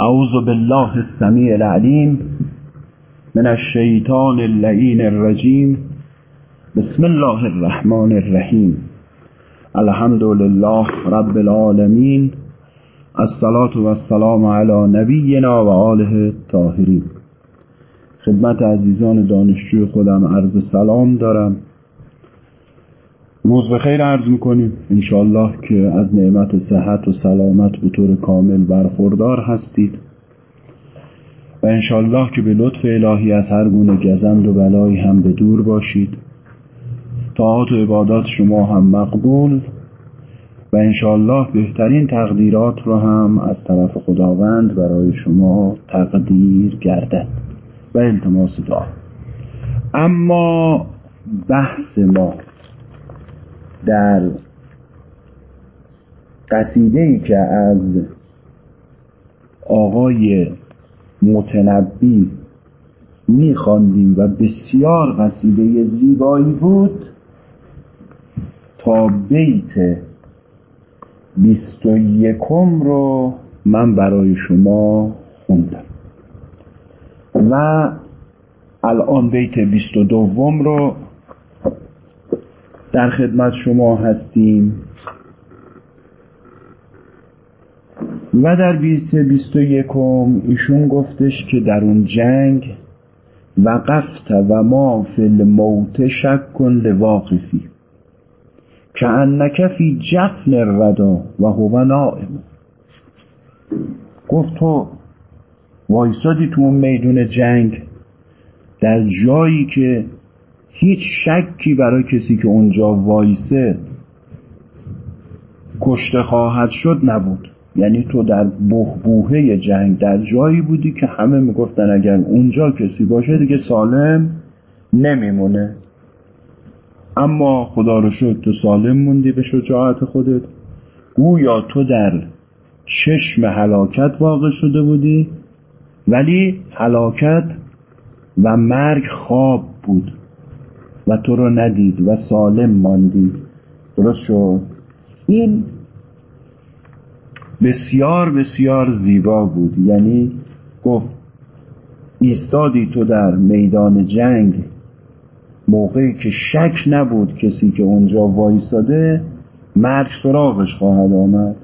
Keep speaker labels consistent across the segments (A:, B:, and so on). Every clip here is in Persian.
A: اعوذ بالله السمیع العلیم من الشیطان اللعین الرجیم. بسم الله الرحمن الرحیم. الحمد لله رب العالمین. الصلاة و السلام علی نبینا و آله الطاهرین. خدمت عزیزان دانشجوی خودم عرض سلام دارم. روز بخیر عرض می‌کنیم. انشالله که از نعمت صحت و سلامت به طور کامل برخوردار هستید. و انشالله که به لطف الهی از هر گونه گزند و بلایی هم به دور باشید. طاعات و عبادات شما هم مقبول. و انشالله بهترین تقدیرات رو هم از طرف خداوند برای شما تقدیر گردد و التماس دعا. اما بحث ما در قصیده ای که از آقای متنبی میخواندیم و بسیار قصیده زیبایی بود تا بیت بیست و یکم رو من برای شما خوندم. و الان بیت بیست و دوم رو در خدمت شما هستیم. و در بیت بیست و یکم ایشون گفتش که در اون جنگ وقفت و ما فی الموت شک کن لواقفی که انک فی جفن الردا و هو نائم. گفت تو وایسادی تو اون میدون جنگ در جایی که هیچ شکی برای کسی که اونجا وایسه کشته خواهد شد نبود. یعنی تو در بهبوهه جنگ در جایی بودی که همه می‌گفتن اگر اونجا کسی باشه دیگه سالم نمیمونه. اما خدا رو شد تو سالم موندی به شجاعت خودت. گویا تو در چشم هلاکت واقع شده بودی ولی هلاکت و مرگ خواب بود. و تو رو ندید و سالم ماندی. درست شد؟ این بسیار بسیار زیبا بود. یعنی گفت ایستادی تو در میدان جنگ. موقعی که شک نبود کسی که اونجا وایساده مرگ سراغش خواهد آمد.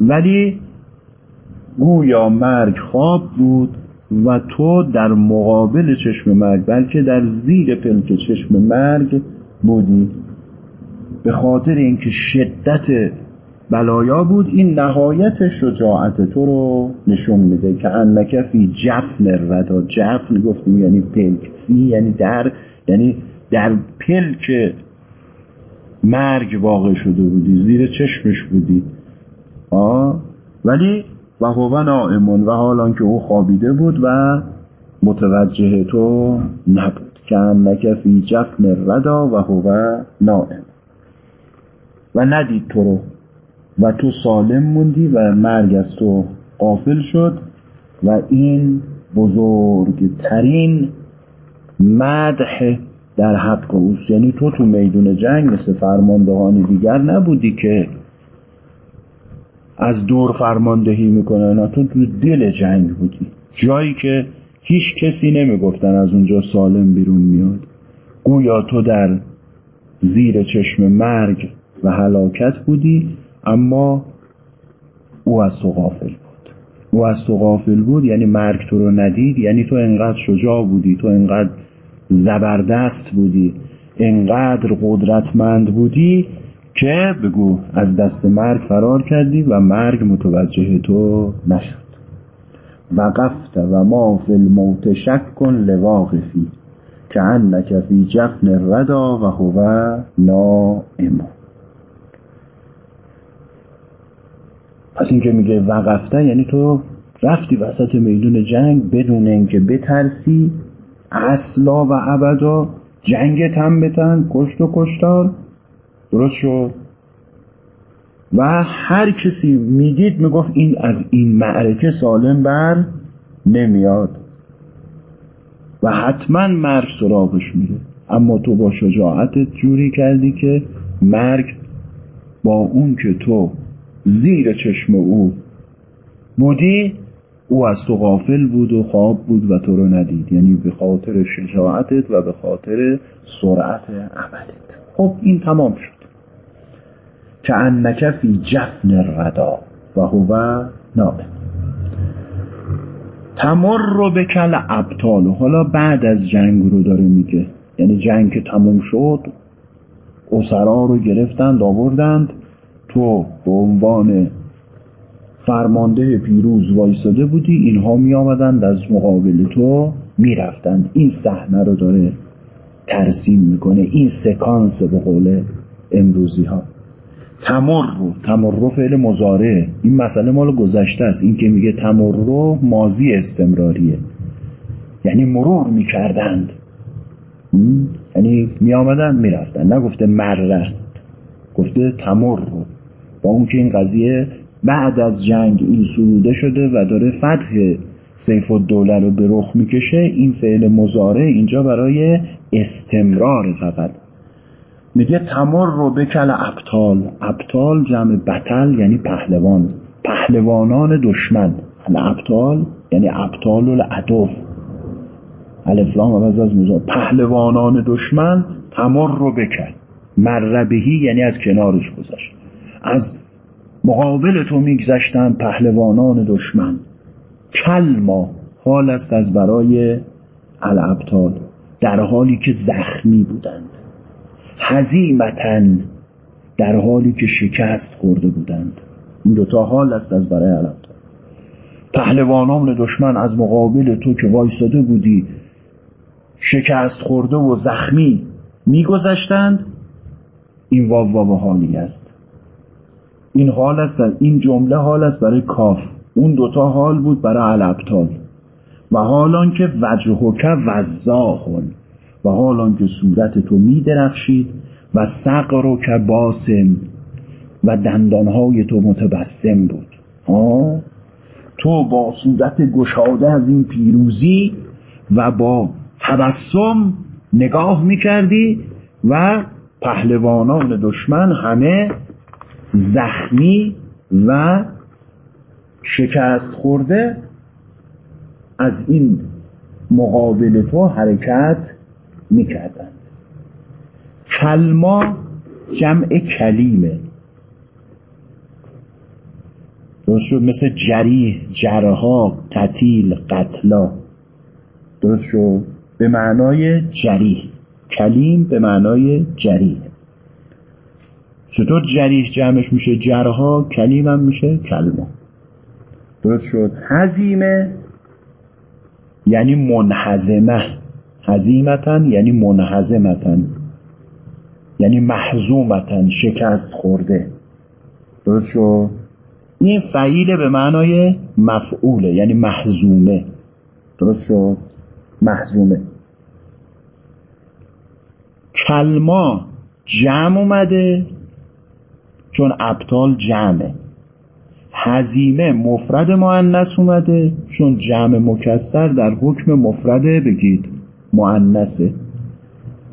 A: ولی گویا مرگ خواب بود و تو در مقابل چشم مرگ بلکه در زیر پلک چشم مرگ بودی. به خاطر اینکه شدت بلایا بود این نهایت شجاعت تو رو نشون میده که انک فی جفن ردا جفن گفتیم یعنی پلک. فی یعنی در یعنی در پلک مرگ واقع شده بودی زیر چشمش بودی. آه؟ ولی و هو نائمون و حالان که او خوابیده بود و متوجه تو نبود. که انک فی جفن ردا و هو نائم. و ندید تو رو. و تو سالم موندی و مرگ از تو قافل شد. و این بزرگترین مدح در حق اوست. یعنی تو تو میدون جنگ مثل فرماندهان دیگر نبودی که از دور فرماندهی می‌کنن تو تو دل جنگ بودی جایی که هیچ کسی نمی‌گفتن از اونجا سالم بیرون میاد. گویا تو در زیر چشم مرگ و هلاکت بودی اما او از تو غافل بود. او از تو غافل بود یعنی مرگ تو رو ندید یعنی تو انقدر شجاع بودی تو انقدر زبردست بودی انقدر قدرتمند بودی که بگو از دست مرگ فرار کردی و مرگ متوجه تو نشد. وقفت و ما فی الموت شک کن لواقفی که انک فی جفن ردا و هو نائم. پس این که میگه وقفته یعنی تو رفتی وسط میدون جنگ بدون اینکه بترسی اصلا و ابدا جنگ تن بتن کشت و کشتار. درست شد؟ و هر کسی می‌دید می‌گفت این از این معرکه سالم بر نمیاد. و حتما مرگ سراغش میره. اما تو با شجاعتت جوری کردی که مرگ با اون که تو زیر چشم او بودی او از تو غافل بود و خواب بود و تو رو ندید. یعنی به خاطر شجاعتت و به خاطر سرعت عملت. خب این تمام شد. که انک فی جفن ردا و هو نائم تمر رو به کل ابطال حالا بعد از جنگ رو داره میگه. یعنی جنگ که تموم شد اسرا رو گرفتند آوردند. تو به عنوان فرمانده پیروز وایستاده بودی اینها می آمدند از مقابل تو می‌رفتند. این صحنه رو داره ترسیم می‌کنه. این سکانس به قول امروزی ها تمر رو فعل مزاره این مسئله مال گذشته است. این که میگه رو مازی استمراریه. یعنی مرور می‌کردند. یعنی می آمدن می‌رفتن نگفته مره گفته تمر رو با اون که این قضیه بعد از جنگ این سروده شده و داره فتح سیف الدوله رو به رخ می‌کشه این فعل مزاره اینجا برای استمرار فقط. میگه تمر رو بکل ابطال. ابطال جمع بطل یعنی پهلوان. پهلوانان دشمن. ابطال یعنی ابطال العدو. الفلام عوض از مزار پهلوانان دشمن تمر رو بکل. مربهی یعنی از کنارش گذشت. از مقابل تو میگذشتن پهلوانان دشمن. کلما حال است از برای الابطال. در حالی که زخمی بودند. هزیمتن در حالی که شکست خورده بودند. این دوتا حال است از برای الابطال پهلوانان دشمن از مقابل تو که وایستاده بودی شکست خورده و زخمی میگذشتند. این واو واو حالی است. این حال است این جمله حال است برای کاف. اون دوتا حال بود برای الابطال. و حالان که وجهک وزاهن و حالان که صورت تو می درخشید و سقر که باسم و دندانهای تو متبسم بود. ها؟ تو با صورت گشاده از این پیروزی و با تبسم نگاه می کردی و پهلوانان دشمن همه زخمی و شکست خورده از این مقابل تو حرکت می‌کردن کلما جمع کلیمه درست شد مثل جریح جرها قتیل قتلا. درست شد. به معنای جریح. کلیم به معنای جریح. چطور جریح جمعش میشه جرها کلیم هم میشه کلما؟ درست شد. هزیمه یعنی منحزمه هزیمتن یعنی منحزمتن یعنی محزومتن شکست خورده. درست شد؟ این فعیله به معنای مفعوله یعنی محزومه. درست شد؟ محزومه. کلما جمع اومده چون ابطال جمعه. هزیمه مفرد معنس اومده چون جمع مکسر در حکم مفرده بگید. معنسه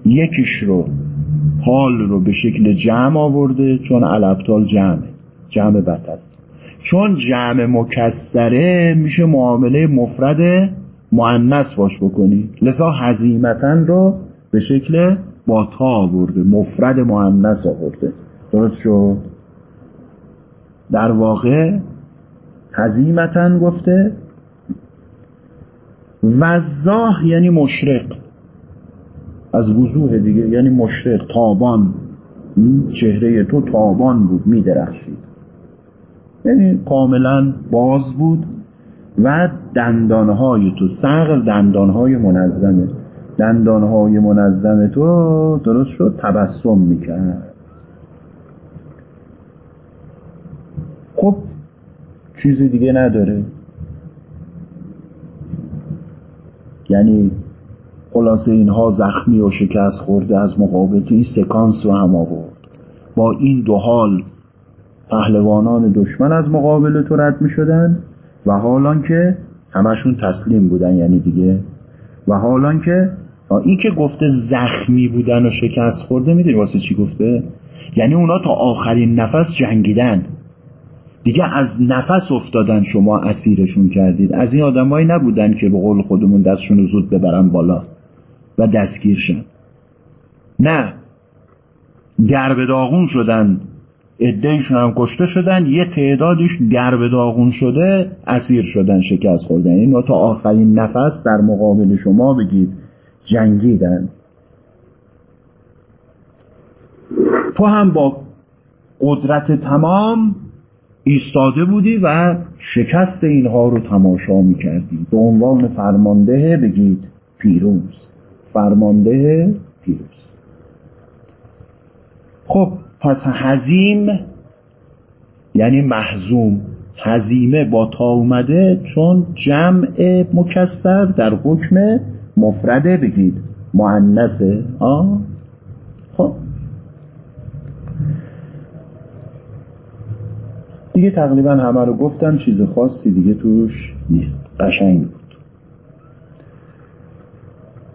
A: یکیش رو حال رو به شکل جمع آورده چون الابطال جمع جمع بطل چون جمع مکسره میشه معامله مفرد معنس باش بکنی. لذا هزیمتن رو به شکل با تا آورده مفرد معنس آورده. درست شد؟ در واقع هزیمتن گفته وزاه یعنی مشرق. از وضوح دیگه یعنی مشرق تابان. چهره تو تابان بود میدرخشید. یعنی کاملا باز بود و دندانهای تو سقر دندانهای منظمه. دندانهای منظم تو درست شد تبسم می‌کرد. خب چیزی دیگه نداره. یعنی خلاصه اینها زخمی و شکست خورده از مقابل این سکانس رو هم آورد. با این دو حال پهلوانان دشمن از مقابل تو رد می شدن و حالان که همشون تسلیم بودن یعنی دیگه. و حالان که این که گفته زخمی بودن و شکست خورده می‌دونی واسه چی گفته؟ یعنی اونا تا آخرین نفس جنگیدن. دیگه از نفس افتادن شما اسیرشون کردید. از این آدمایی نبودن که به قول خودمون دستشون رو زود ببرن بالا و دستگیر شن. نه. گرب داغون شدن ادهیشون هم کشته شدن یه تعدادش گرب داغون شده اسیر شدن شکست خوردن. این تا آخرین نفس در مقابل شما بگید جنگیدن. تو هم با قدرت تمام ایستاده بودی و شکست اینها رو تماشا می‌کردی. به عنوان فرمانده بگید پیروز. فرمانده پیروز. خب پس حزیم یعنی محزوم حزیمه با تا اومده چون جمع مکسر در حکم مفرده بگید معنسه آه؟ خب. دیگه تقریبا همه رو گفتم چیز خاصی دیگه توش نیست. قشنگ بود.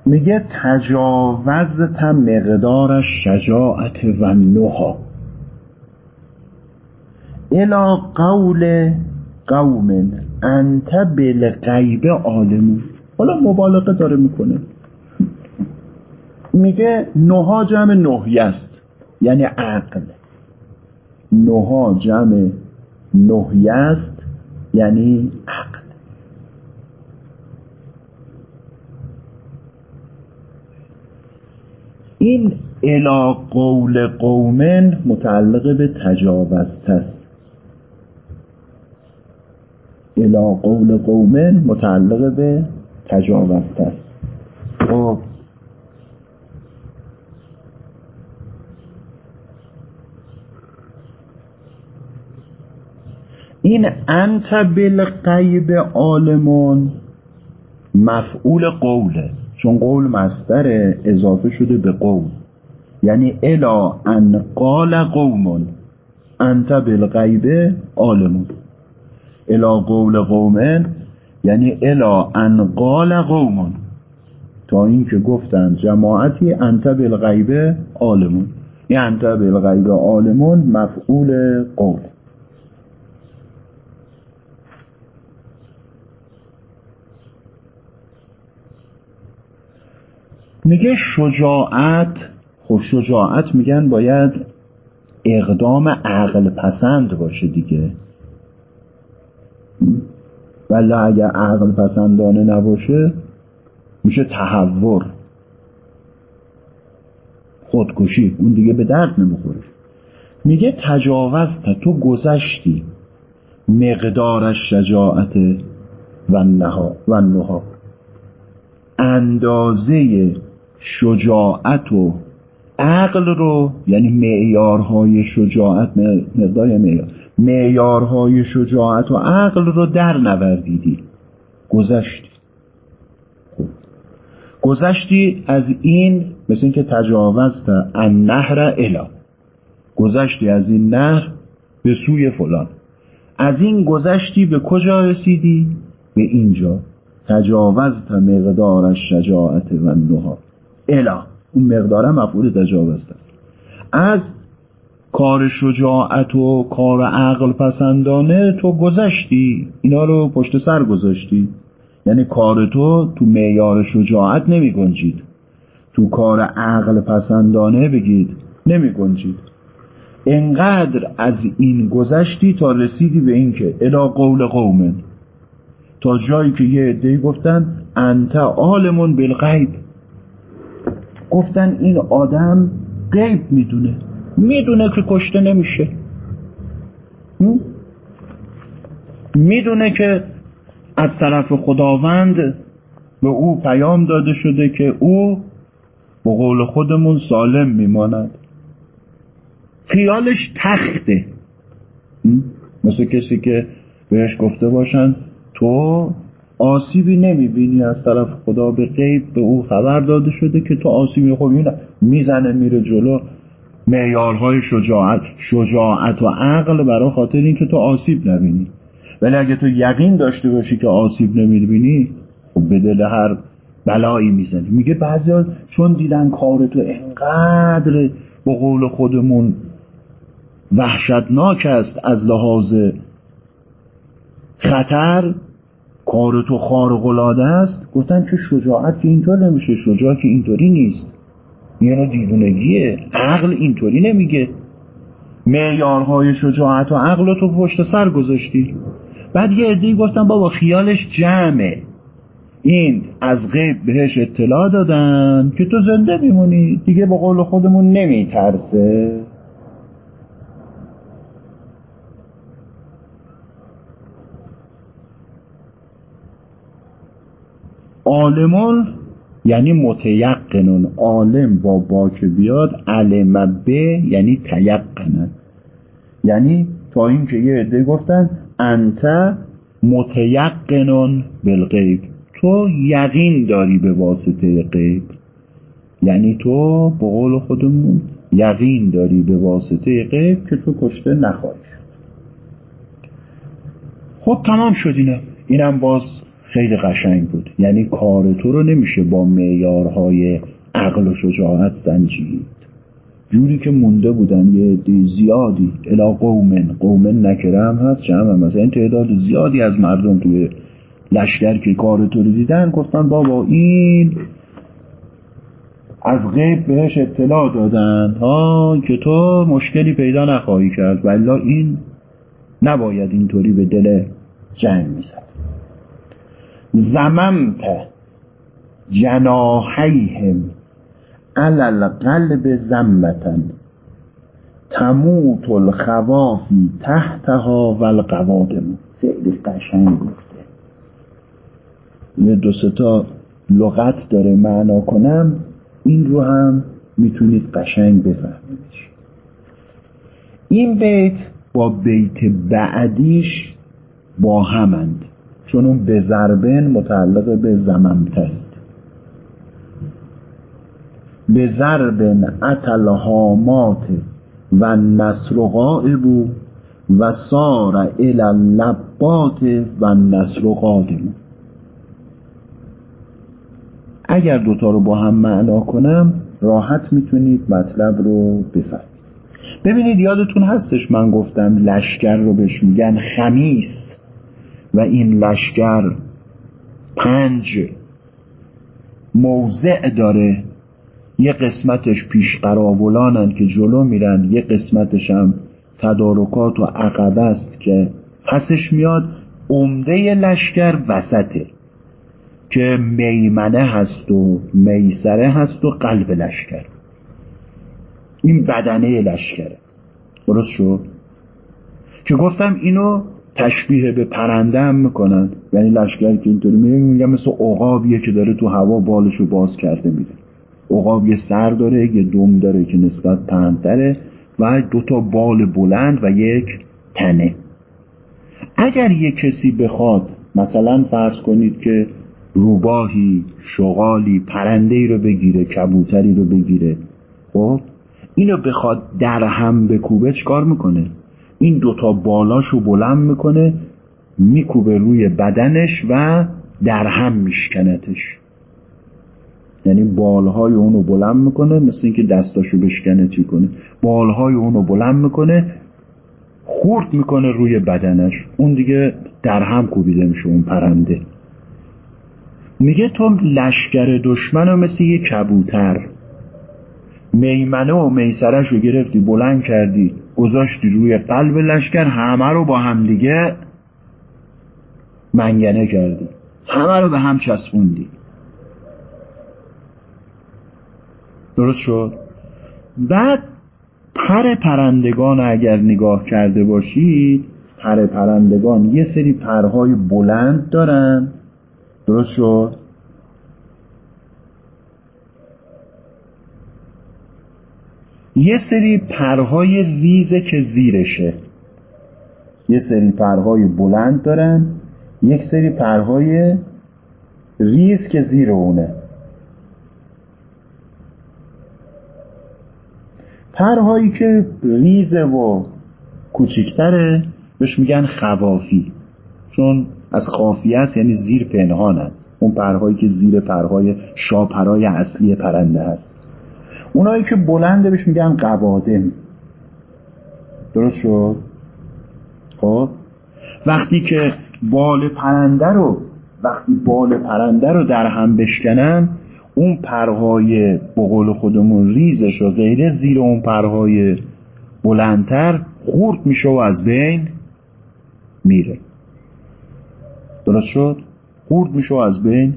A: میگه تجاوزت مقدار شجاعت و نها الا قول قوم انت بالغیب عالمون حالا مبالغه داره می‌کنه. میگه نها جمع نهیه است. یعنی عقل. نها جمع نهیه است یعنی عقل. این الا قول قومن متعلق به تجاوزت است. الا قول قومن متعلق به تجاوزت است. خب. این انت بالغیب عالمون مفعول قوله. چون قول مستر اضافه شده به قول. یعنی الا ان قال قوم انت بالغیب عالمون. الا قول قومن یعنی الا ان قال قوم تا اینکه گفتن جماعتی انت بالغیب عالمون. این انت بالغیب عالمون مفعول قول. میگه شجاعت خب شجاعت میگن باید اقدام عقل پسند باشه دیگه. ولی اگر عقل پسندانه نباشه میشه تحور خودکشی اون دیگه به درد نمی‌خوره. میگه تجاوزت تو گذشتی مقدار شجاعت و نها و نها. اندازه شجاعت و عقل رو یعنی معیارهای شجاعت مقدار معیار. معیارهای شجاعت و عقل رو در نوردیدی. گذشتی. خب. گذشتی از این مثل اینکه تجاوزت ان نهر الا گذشتی از این نهر به سوی فلان. از این گذشتی به کجا رسیدی؟ به اینجا. تجاوزت مقدار شجاعت و نها الا. اون مقداره مفعول تجاوزت است. از کار شجاعت و کار عقل پسندانه تو گذشتی. اینا رو پشت سر گذاشتی. یعنی کار تو تو معیار شجاعت نمی گنجید. تو کار عقل پسندانه بگید نمی گنجید. انقدر از این گذشتی تا رسیدی به این که الا قول قومن. تا جایی که یه عده‌ای گفتن انت عالمون بالغیب. گفتن این آدم غیب می‌دونه. می‌دونه که کشته نمیشه. می‌دونه که از طرف خداوند به او پیام داده شده که او به قول خودمون سالم میماند. خیالش تخته. مثل کسی که بهش گفته باشن تو آسیبی نمی‌بینی از طرف خدا به غیب به او خبر داده شده که تو آسیبی خب این می‌زنه میره جلو. معیارهای شجاعت شجاعت و عقل برای خاطر اینکه تو آسیب نبینی. ولی اگه تو یقین داشته باشی که آسیب نمی‌بینی خب به دل هر بلایی می‌زنی. میگه بعضی چون دیدن کار تو انقدر به قول خودمون وحشتناک است از لحاظ خطر کار تو خارق العاده است؟ گفتن که شجاعت که اینطور نمیشه. شجاعت که اینطوری نیست. نوع دیوونگیه عقل اینطوری نمیگه. معیارهای شجاعت و عقل تو پشت سر گذاشتی. بعد یه عده‌ای گفتن بابا خیالش جمعه. این از غیب بهش اطلاع دادن که تو زنده میمونی. دیگه با قول خودمون نمیترسه. عالمون یعنی متیقنون. عالم با باک بیاد علم به یعنی تیقنن. یعنی تا اینکه یه عده گفتن انت متیقنون بالغیب. تو یقین داری به واسطه غیب. یعنی تو به قول خودمون یقین داری به واسطه غیب که تو کشته نخواهی خب تمام شد اینم اینم باز خیلی قشنگ بود. یعنی کار تو رو نمیشه با معیارهای عقل و شجاعت زنجید جوری که مونده بودن یه عده زیادی. الا قومن. قومن نکره هم هست جمع هم هست. این تعداد زیادی از مردم توی لشکر که کار تو رو دیدن گفتن بابا این از غیب بهش اطلاع دادن. ها که تو مشکلی پیدا نخواهی کرد. ولی این نباید اینطوری به دل جنگ می‌زد. زممت جناحیهم علل قلب زمتن تموت الخوافی تحتها و القوادم خیلی قشنگ گفته. یه دو تا لغت داره معنا کنم. این رو هم می‌تونید قشنگ بفهمید این بیت با بیت بعدیش با همند. چون اون به ضربن متعلق به زممت است. به اتل هامات و نصر غائب و سار الى اللبات و نصر قادم اگر دوتا رو با هم معنا کنم راحت می‌تونید مطلب رو بفهمید ببینید یادتون هستش من گفتم لشکر رو بهش میگن خمیس. و این لشکر پنج موضع داره. یه قسمتش پیش قراولانن که جلو میرن یه قسمتش هم تدارکات و عقبه است که پسش میاد. عمده لشکر وسطه که میمنه هست و میسره هست و قلب لشکر. این بدنه لشکره. درست شد؟ که گفتم اینو تشبیه به پرنده هم می‌کنن. یعنی لشکر که اینطوری میگه میگن مثل عقابیه که داره تو هوا بالشو باز کرده میده. عقاب یه سر داره یه دم داره که نسبت پهنتره و دو تا بال بلند و یک تنه. اگر یه کسی بخواد مثلا فرض کنید که روباهی شغالی پرنده ای رو بگیره کبوتری رو بگیره خب اینو بخواد در هم بکوبه چکار می‌کنه؟ این دوتا بالاشو بلند می‌کنه میکوبه روی بدنش و در هم میشکنتش. یعنی بالهای اونو بلند می‌کنه مثل اینکه دستاشو بشکنه چی کنه. بالهای اونو بلند می‌کنه خورد می‌کنه روی بدنش. اون دیگه در هم کوبیده میشه اون پرنده. میگه تو لشکر دشمن رو مثل یه کبوتر. میمنه و میسرش رو گرفتی بلند کردی گذاشتی روی قلب لشکر همه رو با همدیگه منگنه کردی. همه رو به هم چسبوندی. درست شد؟ بعد پر پرندگان اگر نگاه کرده باشید پر پرندگان یه سری پرهای بلند دارن. درست شد؟ یه سری پرهای ریزه که زیرشه. یه سری پرهای بلند دارن یک سری پرهای ریز که زیر اونه. پرهایی که ریزه و کوچیکتره بهش میگن خوافی. چون از خافیه است یعنی زیر پنهانن. اون پرهایی که زیر پرهای شاپرهای اصلی پرنده هست. اونایی که بلنده بهش میگن قوادم. درست شد؟ خب. وقتی که بال پرنده رو وقتی بال پرنده رو در هم بشکنن اون پرهای بقول خودمون ریزش و غیره زیر اون پرهای بلندتر خورد میشه و از بین میره. درست شد؟ خورد میشه و از بین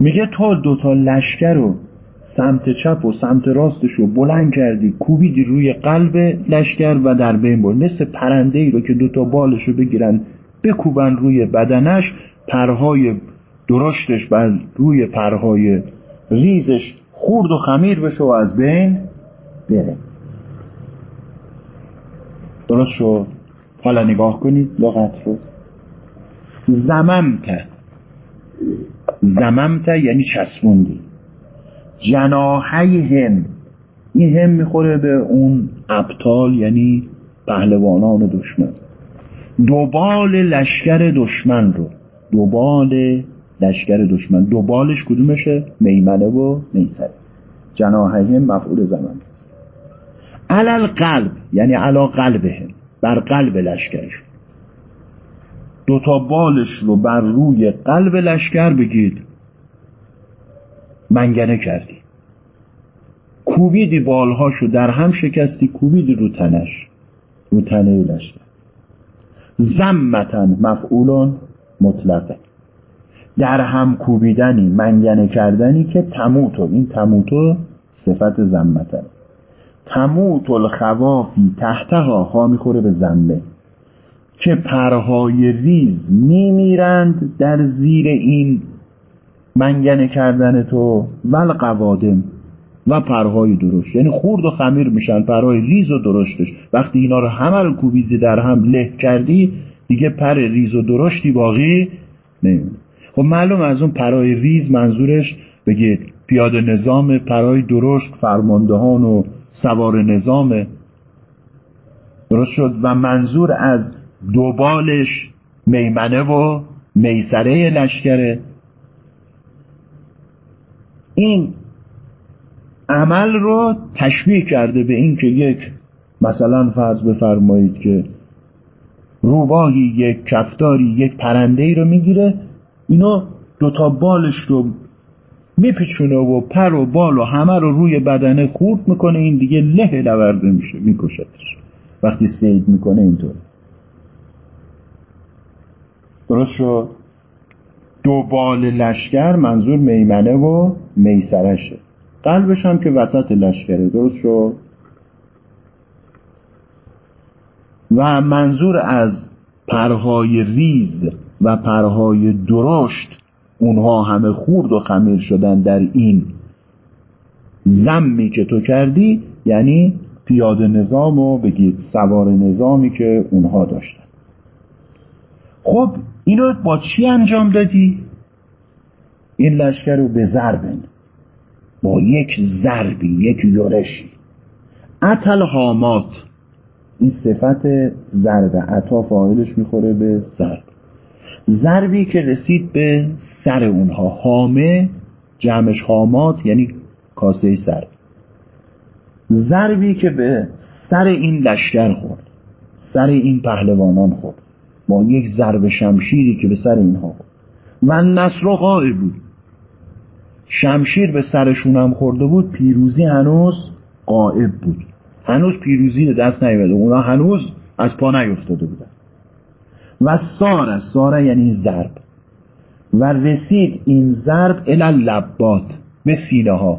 A: میگه تو دوتا لشکر رو سمت چپ و سمت راستش رو بلند کردی کوبیدی روی قلب لشکر و در بین برد. مثل پرنده ای رو که دوتا بالش رو بگیرن بکوبن روی بدنش پرهای درشتش بر روی پرهای ریزش خورد و خمیر بشه و از بین بره. درست شد؟ حالا نگاه کنید لغت رو. زممت. زممت یعنی چسبوندی. جناحی هم این هم می‌خوره به اون ابطال یعنی پهلوانان دشمن. دوبال لشکر دشمن رو. دوبال لشکر دشمن. دوبالش کدومشه؟ میمنه و میسره. جناحی هم مفعول زمان. علل قلب یعنی علا قلبهم بر قلب لشکرش. دوتا بالش رو بر روی قلب لشکر بگید منگنه کردی. کوبیدی بالهاشو در هم شکستی کوبیدی رو تنش. رو تنه لشکر زمتن مفعولون مطلقه. در هم کوبیدنی منگنه کردنی که تموتو. این تموتو صفت زمتن تموت الخوافی تحتها ها می‌خوره به زمه که پرهای ریز میمیرند در زیر این منگنه کردن تو والقوادم و پرهای درشت. یعنی خورد و خمیر میشن پرهای ریز و درشتش. وقتی اینا رو همه رو کوبیدی در هم له کردی دیگه پر ریز و درشتی باقی نمیمونه. خب معلوم از اون پرهای ریز منظورش بگید پیاده نظام پرهای درشت فرماندهان و سوار نظام. درست شد؟ و منظور از دوبالش میمنه و میسره لشکره. این عمل رو تشبیه کرده به این که یک مثلا فرض بفرمایید که روباهی یک کفتاری یک پرنده ای رو می‌گیره اینو دوتا بالش رو میپیچونه و پر و بال و همه رو روی بدنه خورد می‌کنه این دیگه له لورده میشه میکشتش وقتی سید می‌کنه اینطور درست شد؟ دو بال لشکر منظور میمنه و میسرشه قلبش هم که وسط لشکره درست شد. و منظور از پرهای ریز و پرهای درشت اونها همه خورد و خمیر شدن در این زمی که تو کردی یعنی پیاده نظام و بگید سوار نظامی که اونها داشتن. خب اینو با چی انجام دادی؟ این لشکر رو به ضربن با یک ضربی یک یورشی اتل هامات این صفت ضربه عطا فاعلش می‌خوره به ضرب. ضربی که رسید به سر اونها. حامه جمعش حامات یعنی کاسه سر. ضربی که به سر این لشکر خورد. سر این پهلوانان خورد. با یک ضرب شمشیری که به سر اینها خورد. و نصر و بود. شمشیر به سرشون هم خورده بود پیروزی هنوز قائب بود. هنوز پیروزی دست نیومده اونا هنوز از پا نیفتاده بودن. و سار سار یعنی ضرب. و رسید این ضرب الى لبات به سینه ها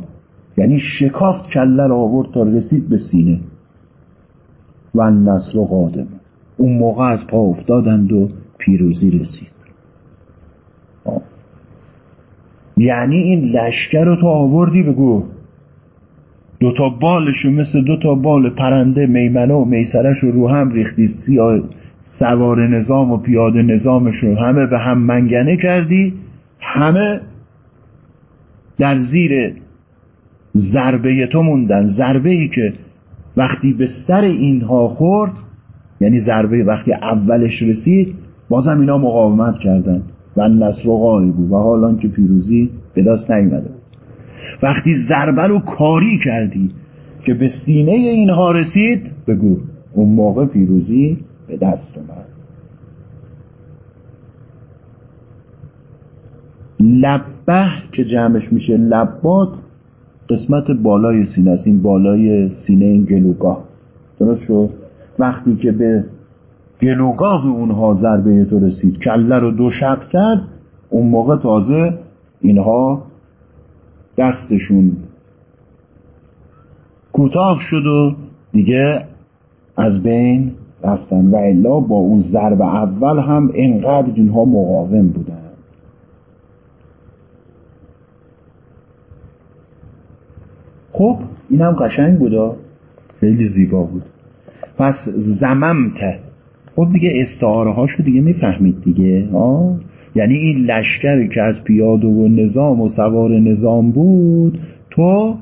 A: یعنی شکافت کله را آورد تا رسید به سینه. و نصر و قادم. اون موقع از پا افتادند و پیروزی رسید. یعنی این لشکر رو تو آوردی بگو. دوتا بالشو مثل دوتا بال پرنده میمنه و میسرش رو رو هم ریختی. سیاه سوار نظام و پیاده نظامش رو همه به هم منگنه کردی. همه در زیر ضربه تو موندن. ضربه ای که وقتی به سر اینها خورد یعنی ضربه وقتی اولش رسید بازم اینا مقاومت کردن. و نصر و بود و حالا که پیروزی به دست نیومده وقتی ضربه رو کاری کردی که به سینه اینها رسید بگو اون موقع پیروزی به دست اومد. لبه که جمعش میشه لبات قسمت بالای سینه است. این بالای سینه این گلوگاه. درست شد؟ وقتی که به گلوگاه اونها ضربه تو رسید. کله رو دو شق کرد اون موقع تازه اینها دستشون کوتاه شد و دیگه از بین رفتن. و الا با اون ضرب اول هم اینقدر اینها مقاوم بودن. خب اینم قشنگ بودا خیلی زیبا بود. پس زممت خب دیگه استعاره هاشو دیگه می‌فهمید دیگه آه یعنی این لشکری که از پیاده و نظام و سوار نظام بود تو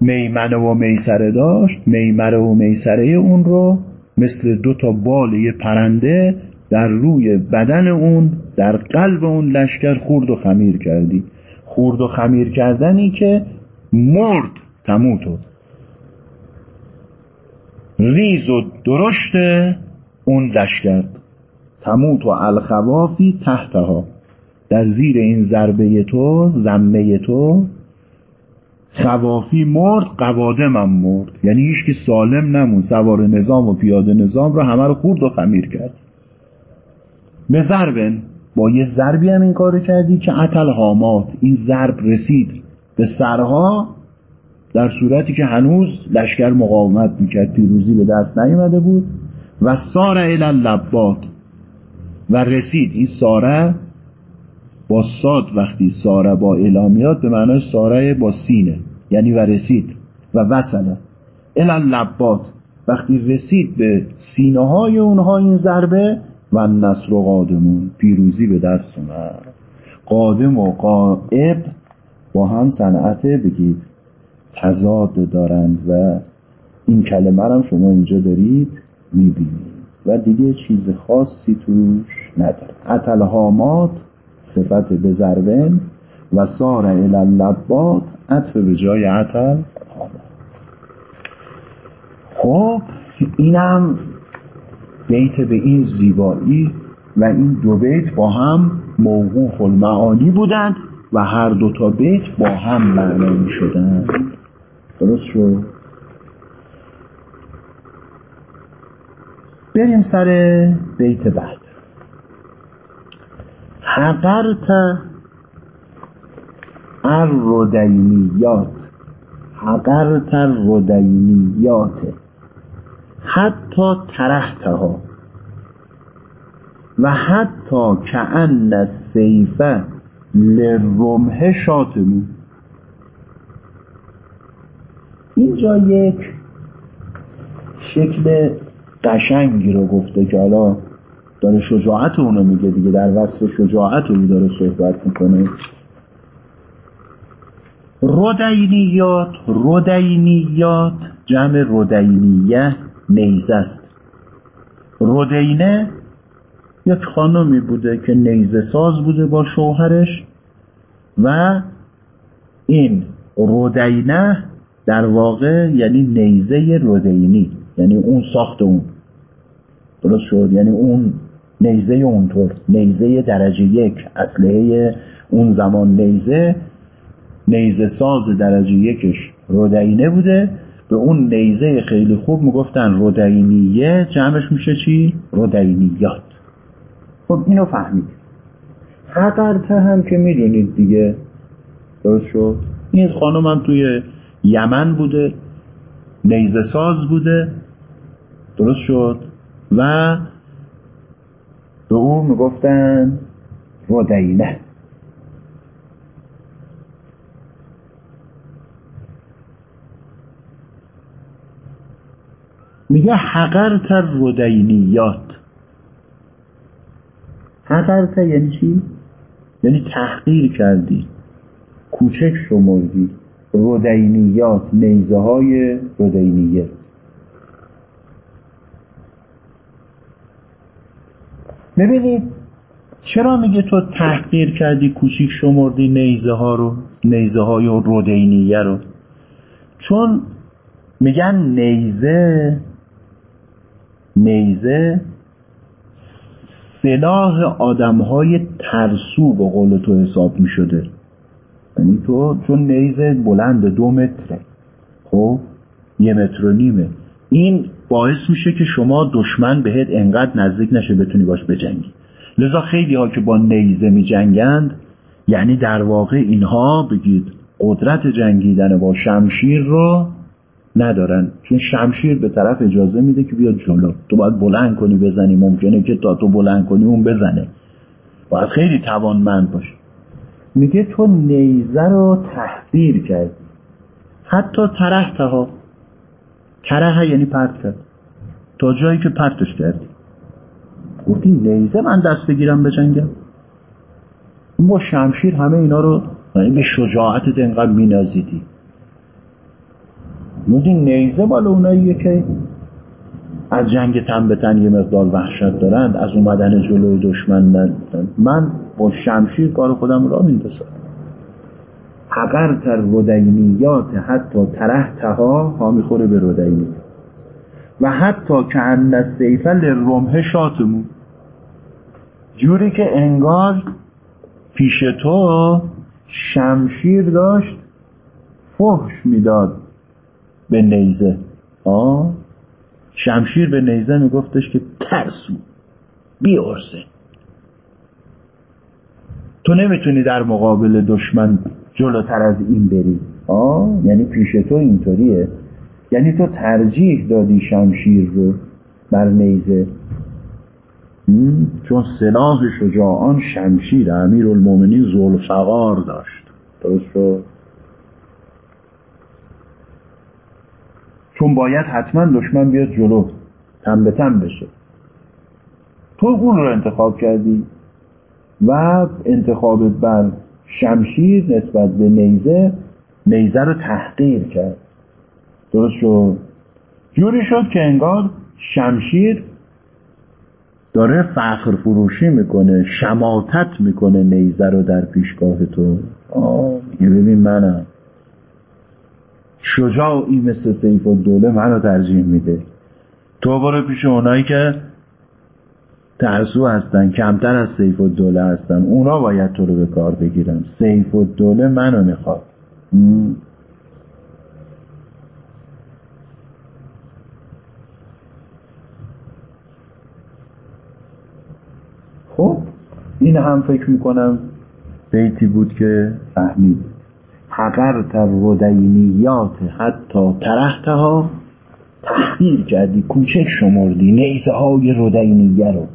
A: میمنه و میسره داشت میمره و میسره اون رو مثل دو تا بال یه پرنده در روی بدن اون در قلب اون لشکر خورد و خمیر کردی. خورد و خمیر کردنی که مرد تموتو ریز و درشت اون لشکر. تموت و الخوافی تحتها. در زیر این ضربه تو زمه تو خوافی مرد قوادمم مرد. یعنی هیچ که سالم نمون. سوار نظام و پیاده نظام رو همه رو خورد و خمیر کرد. به ضربن با یه ضربی هم این کارو کردی که عتل هامات این ضرب رسید به سرها در صورتی که هنوز لشکر مقاومت می‌کرد. پیروزی به دست نیومده بود. و سار لبات و رسید. این ساره با ساد وقتی ساره با الامیات به معنای ساره با سینه. یعنی و رسید و وصله. لبات وقتی رسید به سینه های اونها این ضربه و نصر و قادمون. پیروزی به دست اومد. قادم و قائب با هم صنعت بگید. تضاد دارند و این کلمه هم شما اینجا دارید. می‌بینید و دیگه چیز خاصی توش نداره. اتلهامات صفت به ضربن و سار اللبات عطف به جای عتل خب اینم بیت به این زیبایی و این دو بیت با هم موقوف المعانی بودند و هر دو تا بیت با هم معنا شدند. درست شد؟ بریم سر بیت بعد. حقرت الردینیات حقرت الردینیات حتی ترحتها و حتی کعن سیفه لرمه شاتمو اینجا یک شکل قشنگی رو گفته که حالا داره شجاعت اونو میگه دیگه در وصف شجاعت اونو داره صحبت می‌کنه. رودینیات رودینیات جمع رودینیه نیزه است. رودینه یک خانمی بوده که نیزه ساز بوده با شوهرش و این رودینه در واقع یعنی نیزه رودینی یعنی اون ساخت اون. درست شد؟ یعنی اون نیزه اونطور نیزه درجه یک اسلحه اون زمان نیزه نیزه ساز درجه یکش رودینه بوده. به اون نیزه خیلی خوب می‌گفتن رودینیه جمعش میشه چی؟ رودینیات خب اینو فهمید. حقرته هم که می‌دونید دیگه. درست شد؟ این خانم هم توی یمن بوده نیزه ساز بوده. درست شد؟ و به او می‌گفتن رودینه میگه حقرت رودینیات حقرت یعنی چی؟ یعنی تحقیر کردی کوچک شمردی رودینیات نیزه های رودینیه ببینید چرا میگه تو تحقیر کردی کوچیک شمردی نیزه ها رو نیزه های رودینیه رو؟ چون میگن نیزه نیزه سلاح آدمهای ترسو به قول تو حساب می شده یعنی تو چون نیزه بلند دو متره خب؟ یه متر و نیمه. این باعث میشه که شما دشمن بهت انقدر نزدیک نشه بتونی باش بجنگی. لذا خیلی ها که با نیزه می جنگند یعنی در واقع اینها بگید قدرت جنگیدن با شمشیر رو ندارن. چون شمشیر به طرف اجازه میده که بیاد جلو. تو باید بلند کنی بزنی. ممکنه که تا تو بلند کنی اون بزنه. باید خیلی توانمند باشی میگه تو نیزه رو تحقیر کردی. حتی ترهتها تره یعنی پرت کرد. تا جایی که پرتش کردی. گفتی نیزه من دست بگیرم بجنگم با شمشیر همه اینا رو یعنی به شجاعتت انقدر مینازیدی. میگی نیزه بالا اوناییه که از جنگ تن به تن یه مقدار وحشت دارند از اومدن جلوی دشمن ندارند. من با شمشیر کار خودم را میندازم اگر تر ردینیات حتی ترهتها ها می‌خوره به ردینی و حتی که اند سیفل رمه شاتمون. جوری که انگار پیش تو شمشیر داشت فحش می‌داد به نیزه. آه شمشیر به نیزه میگفتش که ترسو بیارزه. تو نمی‌تونی در مقابل دشمن جلوتر از این بری. آه یعنی پیش تو اینطوریه. یعنی تو ترجیح دادی شمشیر رو بر نیزه. چون سلاح شجاعان شمشیر امیر المومنین زلفقار داشت. درست شد؟ چون باید حتما دشمن بیاد جلو. تن به تن بشه. تو اون رو انتخاب کردی؟ و انتخابت بر شمشیر نسبت به نیزه نیزه رو تحقیر کرد. درست شد؟ جوری شد که انگار شمشیر داره فخر فروشی می‌کنه شماتت می‌کنه نیزه رو در پیشگاه تو. آه. ببین منم. شجاعی مثل سیف الدوله منو ترجیح میده. تو برو پیش اونایی که ترسو هستن کمتر از سیف الدوله هستن. اونا باید تو رو به کار بگیرن. سیف الدوله منو می‌خواد. خب این هم فکر می‌کنم بیتی بود که فهمید. حقرت ردینیات حتی ترهتها تحقیر کردی کوچک شمردی. نیزه های ردینیه رو.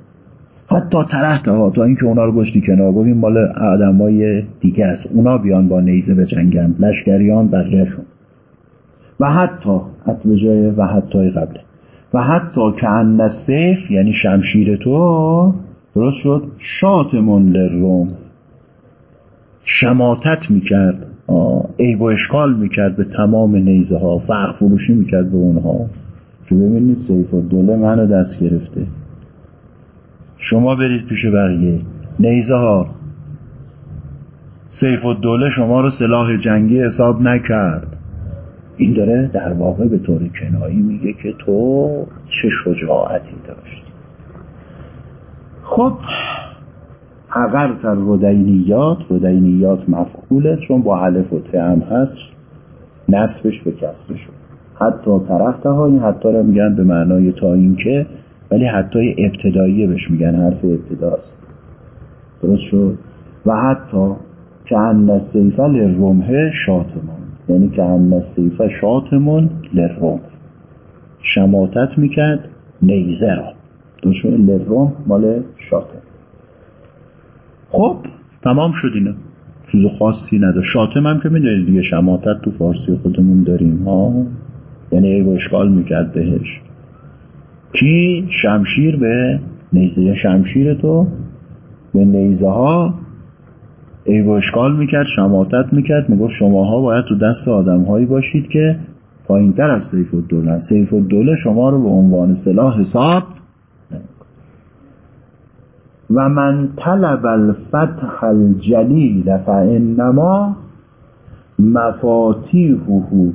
A: حتی ترهتها تا اینکه اونا رو گشتی کنار گفتیم مال آدمای دیگه است. اونا بیان با نیزه به جنگن. لشکریان بقیهشون و حتی حتی به جای و حتی قبله. و حتی که ان سیف یعنی شمشیر تو درست شد؟ شاتمون لروم. شماتت می‌کرد. عیب و اشکال می‌کرد به تمام نیزه ها فروشی می‌کرد به اونها. که ببینید سیف الدوله منو دست گرفته. شما برید پیش بقیه نیزه ها. سیف الدوله شما رو سلاح جنگی حساب نکرد. این داره در واقع به طور کنایی میگه که تو چه شجاعتی داشتی. خب اگر تر ردینیات ردینیات مفعوله چون با حلف و هم هست نصبش به کسر شد حتی طرف ها این حتی رو میگن به معنای تا این که ولی حتی ابتداییه بهش میگن حرف ابتداست. درست شد؟ و حتی که ان سیفه لرمه شاتمون. یعنی که ان سیفه شاتمون لرم شماتت می‌کرد نیزه را. درست لرم مال شاتم. خب تمام شد اینا چیز خاصی نداره شاتم هم که می‌دونید دیگه شماتت تو فارسی خودمون داریم ها؟ یعنی ای اشکال می‌کرد بهش. کی شمشیر به نیزه شمشیر تو به نیزه ها ای اشکال می‌کرد شماتت می‌کرد می‌گفت شماها باید تو دست آدم هایی باشید که پایین تر از سیف الدوله سیف الدوله شما رو به عنوان سلاح حساب و من طلب الفتح الجلیل فانما مفاتیحه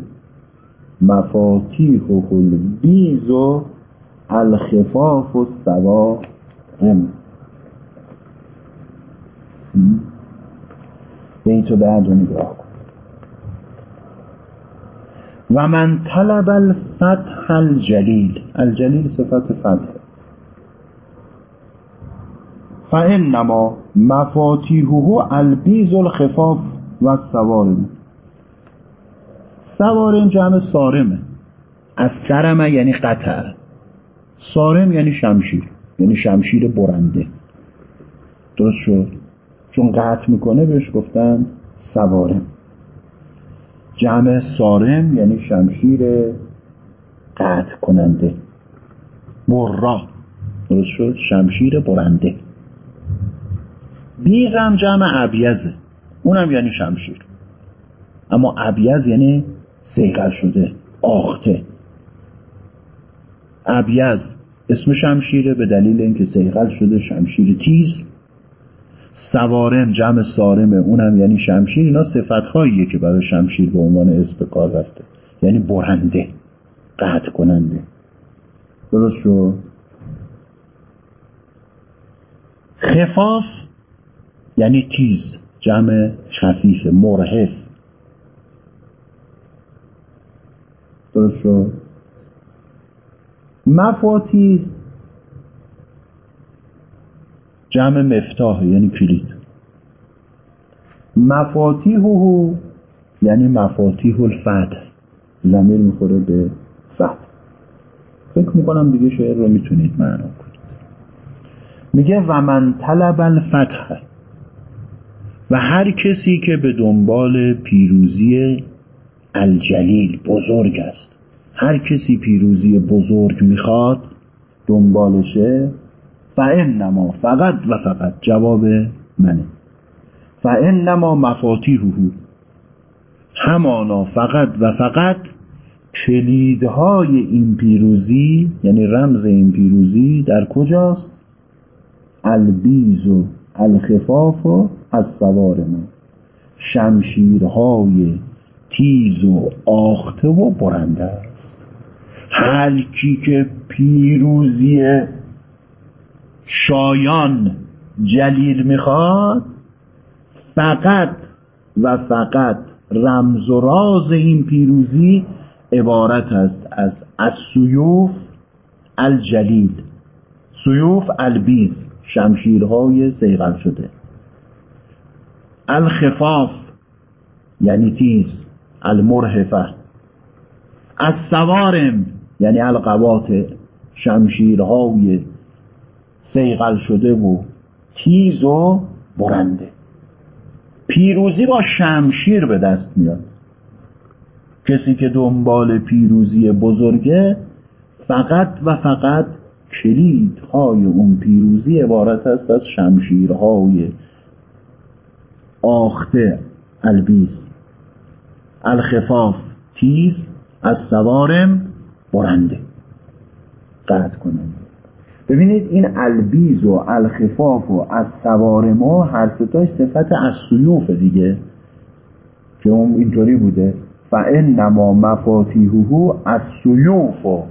A: مفاتیح و البیز و الخفاف و سوارم بیتو بعد رو نگاه کن. و من طلب الفتح الجلیل. الجلیل صفت فتح. فانما مفاتیحه البیز الخفاف و السوارم. سوارم جمع سارمه. از سرمه یعنی قطع سارم یعنی شمشیر یعنی شمشیر برنده. درست شد؟ چون قطع می‌کنه بهش گفتن سوارم. جمع سارم یعنی شمشیر قطع کننده. برا درست شد؟ شمشیر برنده. بیزم جمع عبیزه اونم یعنی شمشیر. اما عبیز یعنی سیغل شده آخته. عبیز اسم شمشیره به دلیل اینکه سیغل شده شمشیر تیز. سوارم جمع سارمه اونم یعنی شمشیر اینا صفتهاییه که برای شمشیر به عنوان اسم کار رفته. یعنی برنده قطع کننده. درست شد؟ خفاف یعنی تیز جمع خفیف مرهف درست شد؟ مفاتی جمع مفتاح یعنی کلید. مفاتیحه یعنی مفاتیح الفتح. زمیر می‌خوره به فتح. فکر می‌کنم دیگه شعر رو می‌تونید معنا کنید. میگه و من طلب الفتح. و هر کسی که به دنبال پیروزی الجلیل بزرگ است. هر کسی پیروزی بزرگ می‌خواد دنبالشه فانما فقط و فقط جواب منه. فانما مفاتیحه. همانا فقط و فقط کلیدهای این پیروزی یعنی رمز این پیروزی در کجاست؟ البیز و الخفاف و از سوار ما. شمشیرهای تیز و آخته و برنده است. هر کی که پیروزی شایان جلیل می‌خواد فقط و فقط رمز و راز این پیروزی عبارت است از از سیوف الجلیل. سیوف البیز شمشیرهای سیغل شده. الخفاف یعنی تیز المرهفه. از سوارم یعنی القوات شمشیرهای سیغل شده و تیز و برنده. پیروزی با شمشیر به دست میاد. کسی که دنبال پیروزی بزرگه فقط و فقط کلیدهای اون پیروزی عبارت است از شمشیرهای آخته البيض الخفاف تیز الصوارم برنده. قطع کننده ببینید این البيض و الخفاف و الصوارم هر ستاش صفت السيوف دیگه که اون اینطوری بوده. فإنما مفاتيحه السيوف و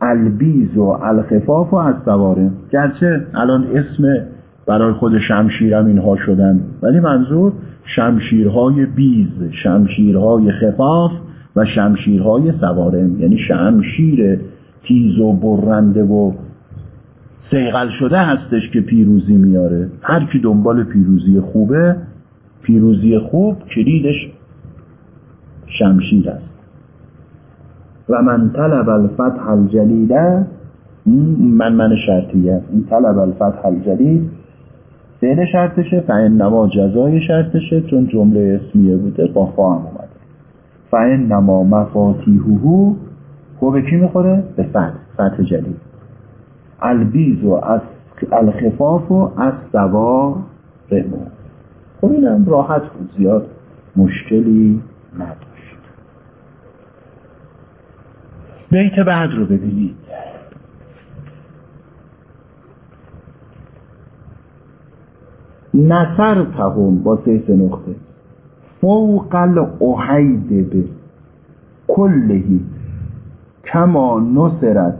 A: البيض و الخفاف و الصوارم گرچه الان اسم برای خود شمشیرم اینها شدن ولی منظور شمشیرهای بیز شمشیرهای خفاف و شمشیرهای سوارم یعنی شمشیر تیز و برنده و سیغل شده هستش که پیروزی میاره. هر کی دنبال پیروزی خوبه پیروزی خوب کلیدش شمشیر است. و من طلب الفتح الجلیله من من شرطیه است. این طلب الفتح الجلیل فعل شرطشه فانما جزای شرطشه چون جمله اسمیه بوده با فا هم اومده فانما مفاتیحه خب به کی می‌خوره؟ به فتح فتح جلیل البیز و از الخفاف و از سوا رمو خب اینم راحت بود زیاد مشکلی نداشت. بیت بعد رو ببینید. نصر تهم با سه نقطه. فوق الاحید به کلهی کما نصرت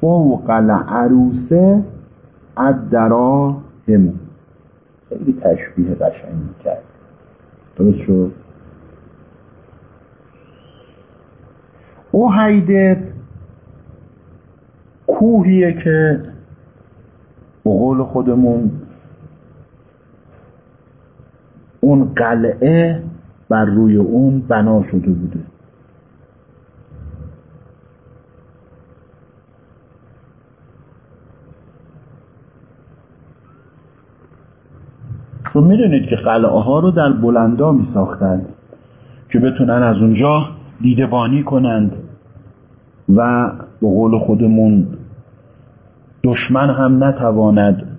A: فوق العروسه الدراهم. خیلی تشبیه قشنگی کرد. درست شد؟ اوهیده کوهیه که به قول خودمون اون قلعه بر روی اون بنا شده بوده. تو می‌دونید که قلعه ها رو در بلندا می ساختند که بتونن از اونجا دیدبانی کنند و به قول خودمون دشمن هم نتواند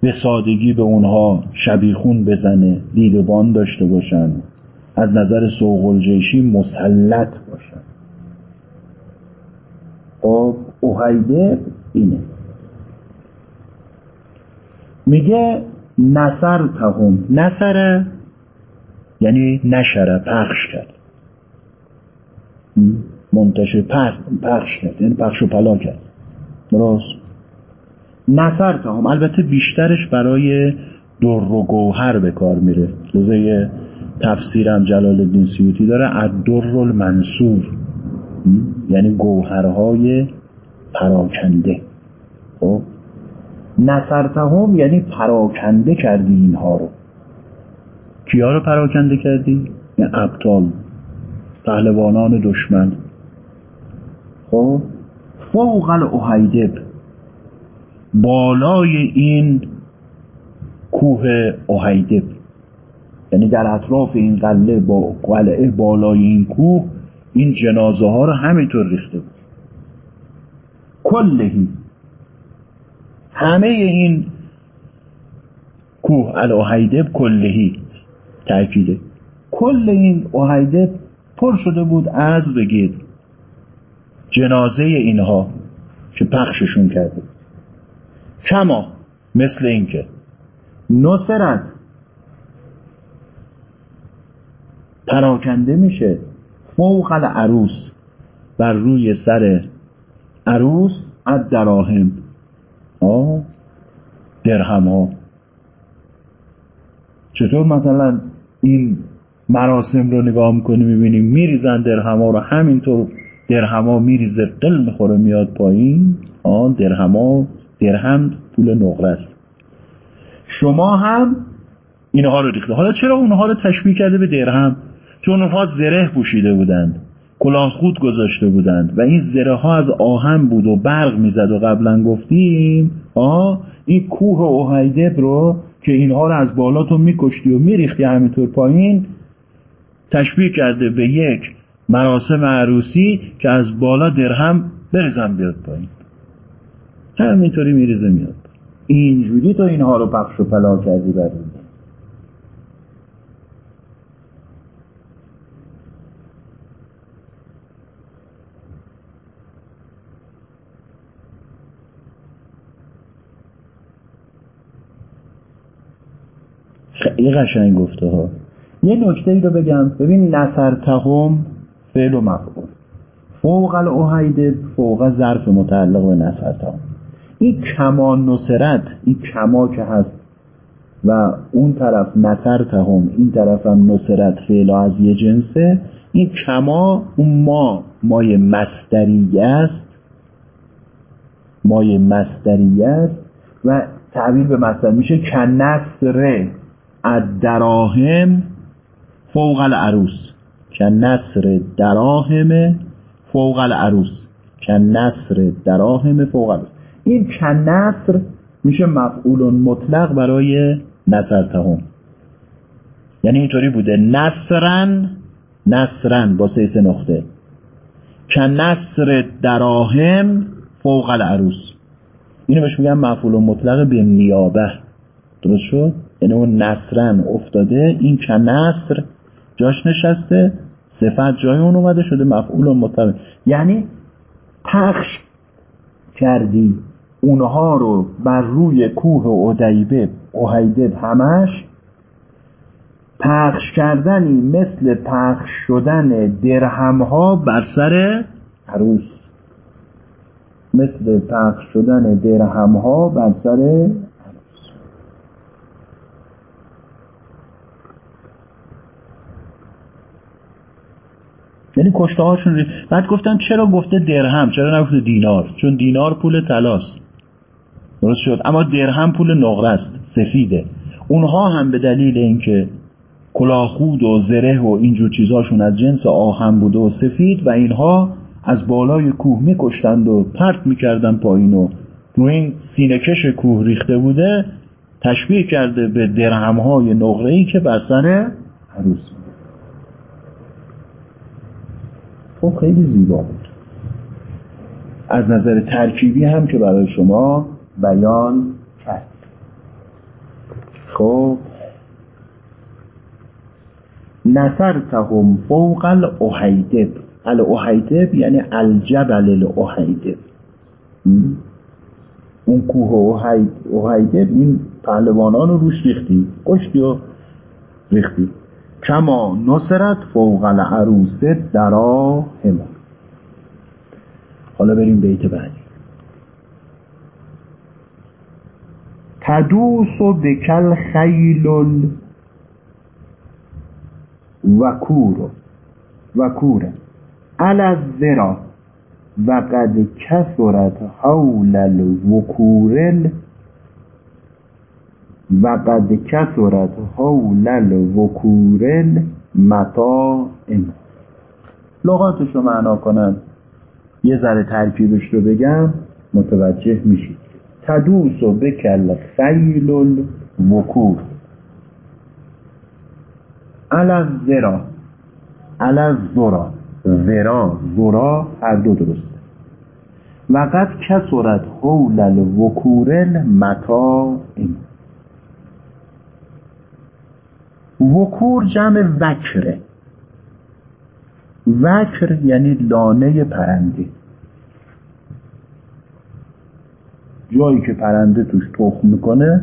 A: به سادگی به اونها شبیخون بزنه دیدبان داشته باشن. از نظر سوق الجیشی مسلط باشن. خب اوهیده اینه. میگه نصر تهم نصره؟ یعنی نشره پخش کرد. منتشر پخش کرد. یعنی پخش و پلا کرد. درست؟ نصر تهم البته بیشترش برای در و گوهر به کار میره. لذا تفسیرم جلال الدین سیوتی داره الدر المنصور یعنی گوهرهای پراکنده. خب؟ نصرتهم یعنی پراکنده کردی اینها رو. کیا رو پراکنده کردی؟ یعنی ابطال پهلوانان دشمن. خب؟ فوق الاحیدب بالای این کوه احیدب یعنی در اطراف این قلعه با قلعه بالای این کوه این جنازه ها رو همینطور ریخته بود. کلهی. همه این کوه الاحیدب کلهی تأکیده. کل این احیدب پر شده بود از بگید. جنازه اینها که پخششون کرده کما مثل اینکه. نصرت. پراکنده میشه فوق العروس بر روی سر عروس از دراهم. آه درهم ها. چطور مثلا این مراسم رو نگاه می‌کنی می‌بینیم میریزن درهم ها رو همینطور درهم ها میریزه قل می‌خوره میاد پایین. آن درهم ها درهم پول نقره است. شما هم اینها رو ریخته. حالا چرا اونها رو تشبیه کرده به درهم؟ چون اونها زره پوشیده بودند کلاه خود گذاشته بودند و این زره ها از آهن بود و برق می‌زد و قبلا گفتیم آه این کوه اوهیدب رو که اینها رو از بالا تو میکشتی و میریختی همینطور پایین تشبیه کرده به یک مراسم عروسی که از بالا درهم بریزم بیاد پایین. همینطوری میریزه میاد. اینجوری تو اینها رو پخش و پلا کردی برید خیلی قشنگ گفته ها. یه نکته ای رو بگم. ببین نصر تهم فعل و مفعول. فوق الاحیده فوق ظرف متعلق به نصر تهم این کما نصرت این کما که هست. و اون طرف نصر تهم این طرف هم نصرت فعل از یه جنسه. این کما اون ما مای مستریه است. مای مستریه است. و تعبیر به مستر میشه کنصره الدراهم فوق العروس. که نصر دراهم فوق العروس. که نصر دراهم فوق العروس. این که نصر میشه مفعول مطلق برای نصر تهم. یعنی اینطوری بوده. نصرن نصرن با سه نقطه. که نصر دراهم فوق العروس. اینو بهش میگن مفعول مطلق به نیابه. درست شد؟ یعنی اون نصرن افتاده این که نصر جاش نشسته صفت جای اون اومده شده مفعول مطلق. یعنی پخش کردی. اونها رو بر روی کوه اودیبه اوهیدب همش پخش کردنی مثل پخش شدن درهم ها بر سر عروس. مثل پخش شدن درهم ها بر سر یعنی کشته هاشون. بعد گفتن چرا گفته درهم؟ چرا نگفته دینار؟ چون دینار پول طلاست درست شد. اما درهم پول نقره است. سفیده. اونها هم به دلیل اینکه کلاخود و زره و اینجور چیزاشون از جنس آهن بوده و سفید و اینها از بالای کوه میکشتند و پرت می‌کردن پایین و روی این سینهکش کوه ریخته بوده تشبیه کرده به درهمهای نقره ای که بر سر عروس خب خیلی زیبا بود. از نظر ترکیبی هم که برای شما بیان کرد. خب. نصرتهم فوق الاحیدب الاحیدب یعنی الجبل الاحیدب اون کوه احیدب این پهلوانان رو روش ریختی. کشتی و ریختی. کما نصرت فوق العروس دراهم حالا بریم بیت بعدی. تدوس بکل خیل وکور وکور الذرا و قد کثرت حول الوکور و قد کثرت حول الوکور متاع لغاتش رو معنا کنن. یه ذره ترکیبش رو بگم متوجه میشید. تدوس و بکل خیل الوکور علا زرا علا زرا زرا زرا هر دو درسته. و قد کسرت حول الوکور المتاع وکور جمع وکره. وکر یعنی لانه پرنده جایی که پرنده توش تخم می‌کنه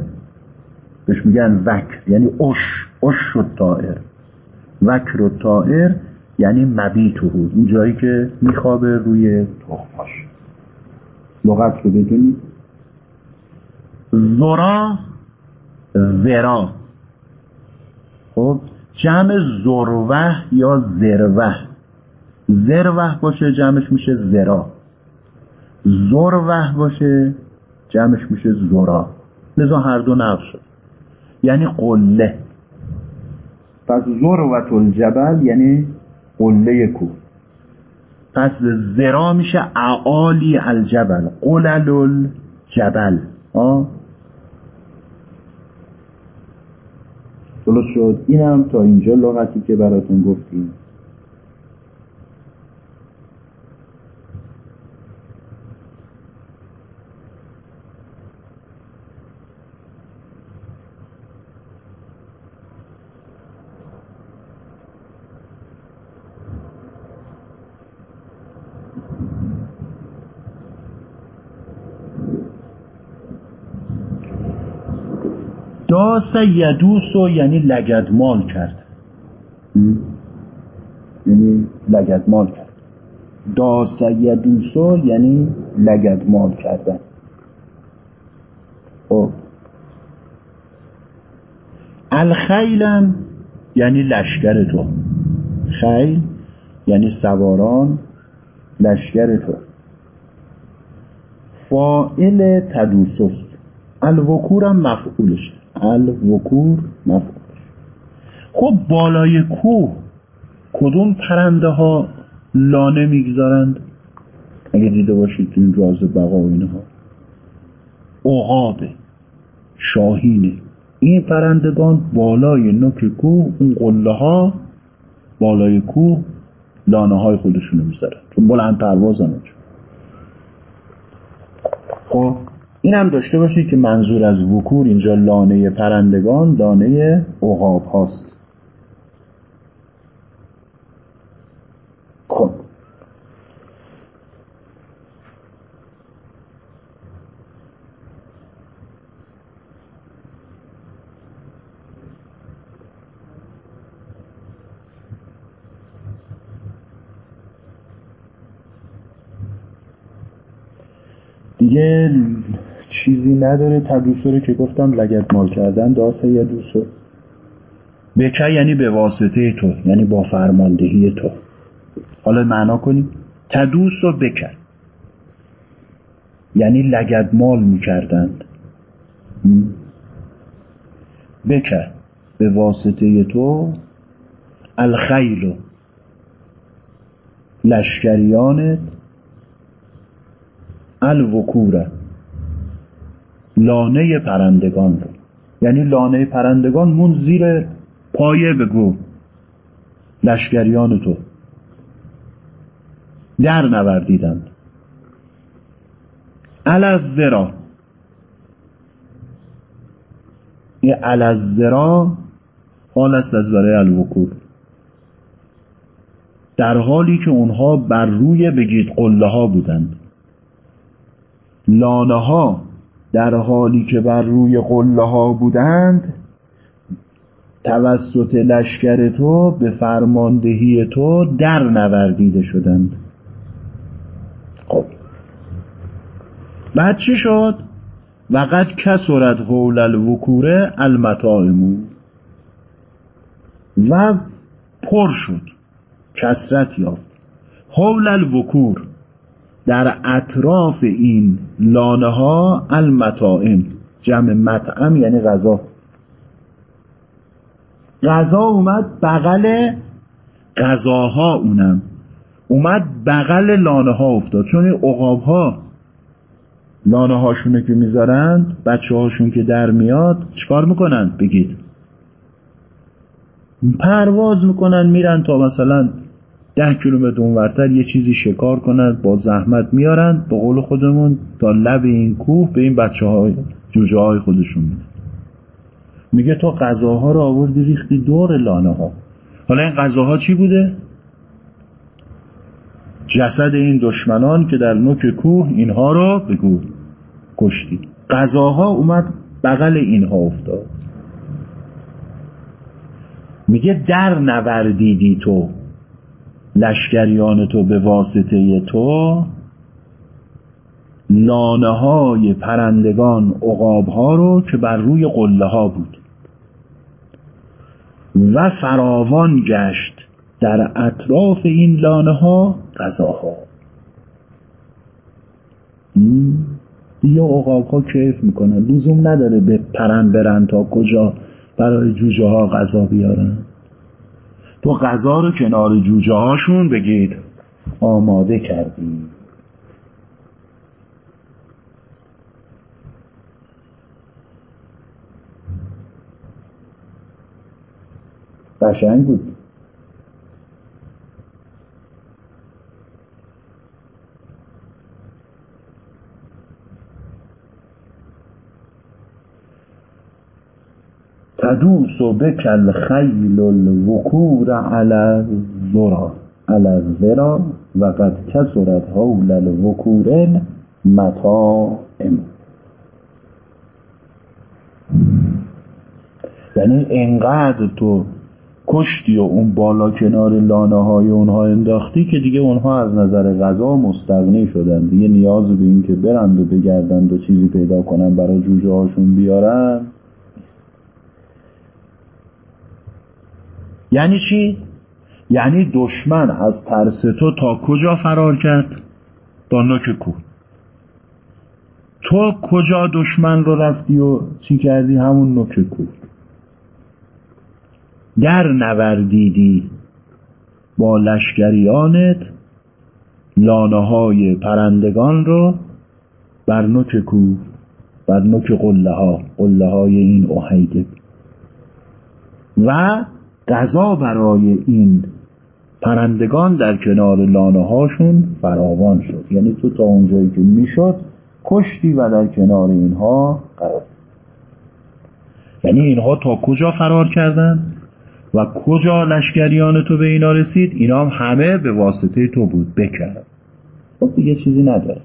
A: بهش میگن وکر یعنی اش اش شد طائر. وکر و طائر یعنی مبیتو اون جایی که میخوابه روی تخماش لغت رو بدونید زرا ورا خب جمع زروه یا زروه زروه باشه جمعش میشه زرا زروه باشه جمعش میشه زرا لذا هر دو نقل شد. یعنی قله. پس زروت الجبل یعنی قله کو پس زرا میشه اعالی الجبل. قلل الجبل. آه درست شد. اینم تا اینجا لغتی که براتون گفتیم. داس یدوسو یعنی لگدمال کرد. یعنی لگدمال کرد. داس یدوسو یعنی لگدمال کردن. خب. الخیلم یعنی لشکر تو. خیل یعنی سواران لشکر تو. فائل تدوسست الوکورم مفعولشه الوکور مفعولش خب بالای کوه کدوم پرنده ها لانه می‌گذارند؟ اگه دیده باشید تو این راز بقا و اینها. عقابه شاهینه. این پرندگان بالای نوک کوه اون قله ها بالای کوه لانه های خودشونو می‌ذارن. چون بلند پروازن خب. این هم داشته باشید که منظور از وکور اینجا لانه پرندگان لانه اقاب هاست. کن. دیگه چیزی نداره. تدوسو رو که گفتم لگت مال کردن داسه یا دوسو بکه یعنی به واسطه تو یعنی با فرماندهی تو. حالا معنا کنیم تدوس و بکر یعنی لگد مال می‌کردند. بکر به واسطه تو. الخیل. لشکریانت. الوکوره لانه پرندگان رو. یعنی لانه پرندگان مون زیر پایه بگو. لشکریان تو. در نوردیدند الازرا. این الازرا حال است از برای الوکور در حالی که اونها بر روی بگید قله ها بودند. لانه ها در حالی که بر روی قله ها بودند توسط لشکر تو به فرماندهی تو در نوردیده شدند. خب. بعد چی شد؟ وقد کسرت حول الوکوره المطائمو و پر شد. کسرت یافت. حول الوکور. در اطراف این لانه ها المطائم جمع مطعم یعنی غذا. غذا اومد بغل غذاها اونم. اومد بغل لانه ها افتاد. چون این اقاب ها لانه هاشونه که می‌ذارند بچه هاشون که در میاد چکار می‌کنند بگید. پرواز می‌کنن میرن تا مثلا ده کیلومتر اونورتر یه چیزی شکار کنند با زحمت میارن به قول خودمون تا لب این کوه به این بچه های جوجه های خودشون میدن. میگه تو غذاها رو آوردی ریختی دور لانه ها حالا این غذاها چی بوده؟ جسد این دشمنان که در نوک کوه اینها رو بگو کشتی. غذاها اومد بغل اینها افتاد. میگه در نوردیدی تو. لشکریان تو به واسطه تو لانه های پرندگان عقاب ها رو که بر روی قله ها بود. و فراوان گشت در اطراف این لانه ها غذاها. دیگه عقاب ها کیف می‌کنن. لزوم نداره به پرند برن تا کجا برای جوجه ها غذا بیارن. تو غذا رو کنار جوجه هاشون بگید آماده کردی. قشنگ بود. تدوس بک الخیل الوکور على الذرا. على الذرا و قد کسرت حول الوکور مطائم یعنی انقدر تو کشتی و اون بالا کنار لانه های اونها انداختی که دیگه اونها از نظر غذا مستغنی شدن. دیگه نیاز به این که برند و بگردند و چیزی پیدا کنن برای جوجه هاشون بیارن. یعنی چی؟ یعنی دشمن از ترس تو تا کجا فرار کرد؟ تا نوک کوه تو کجا دشمن رو رفتی و چی کردی؟ همون نوک کوه در نوردیدی با لشکریانت لانه های پرندگان رو بر نوک کوه بر نوک قله ها قله های این اوهیده و غذا برای این پرندگان در کنار لانه هاشون فراوان شد. یعنی تو تا اونجایی که می‌شد کشتی و در کنار اینها قرار یعنی اینها تا کجا فرار کردند و کجا لشکریان تو به اینا رسید اینا هم همه به واسطه تو بود. بکر خب دیگه چیزی نداره.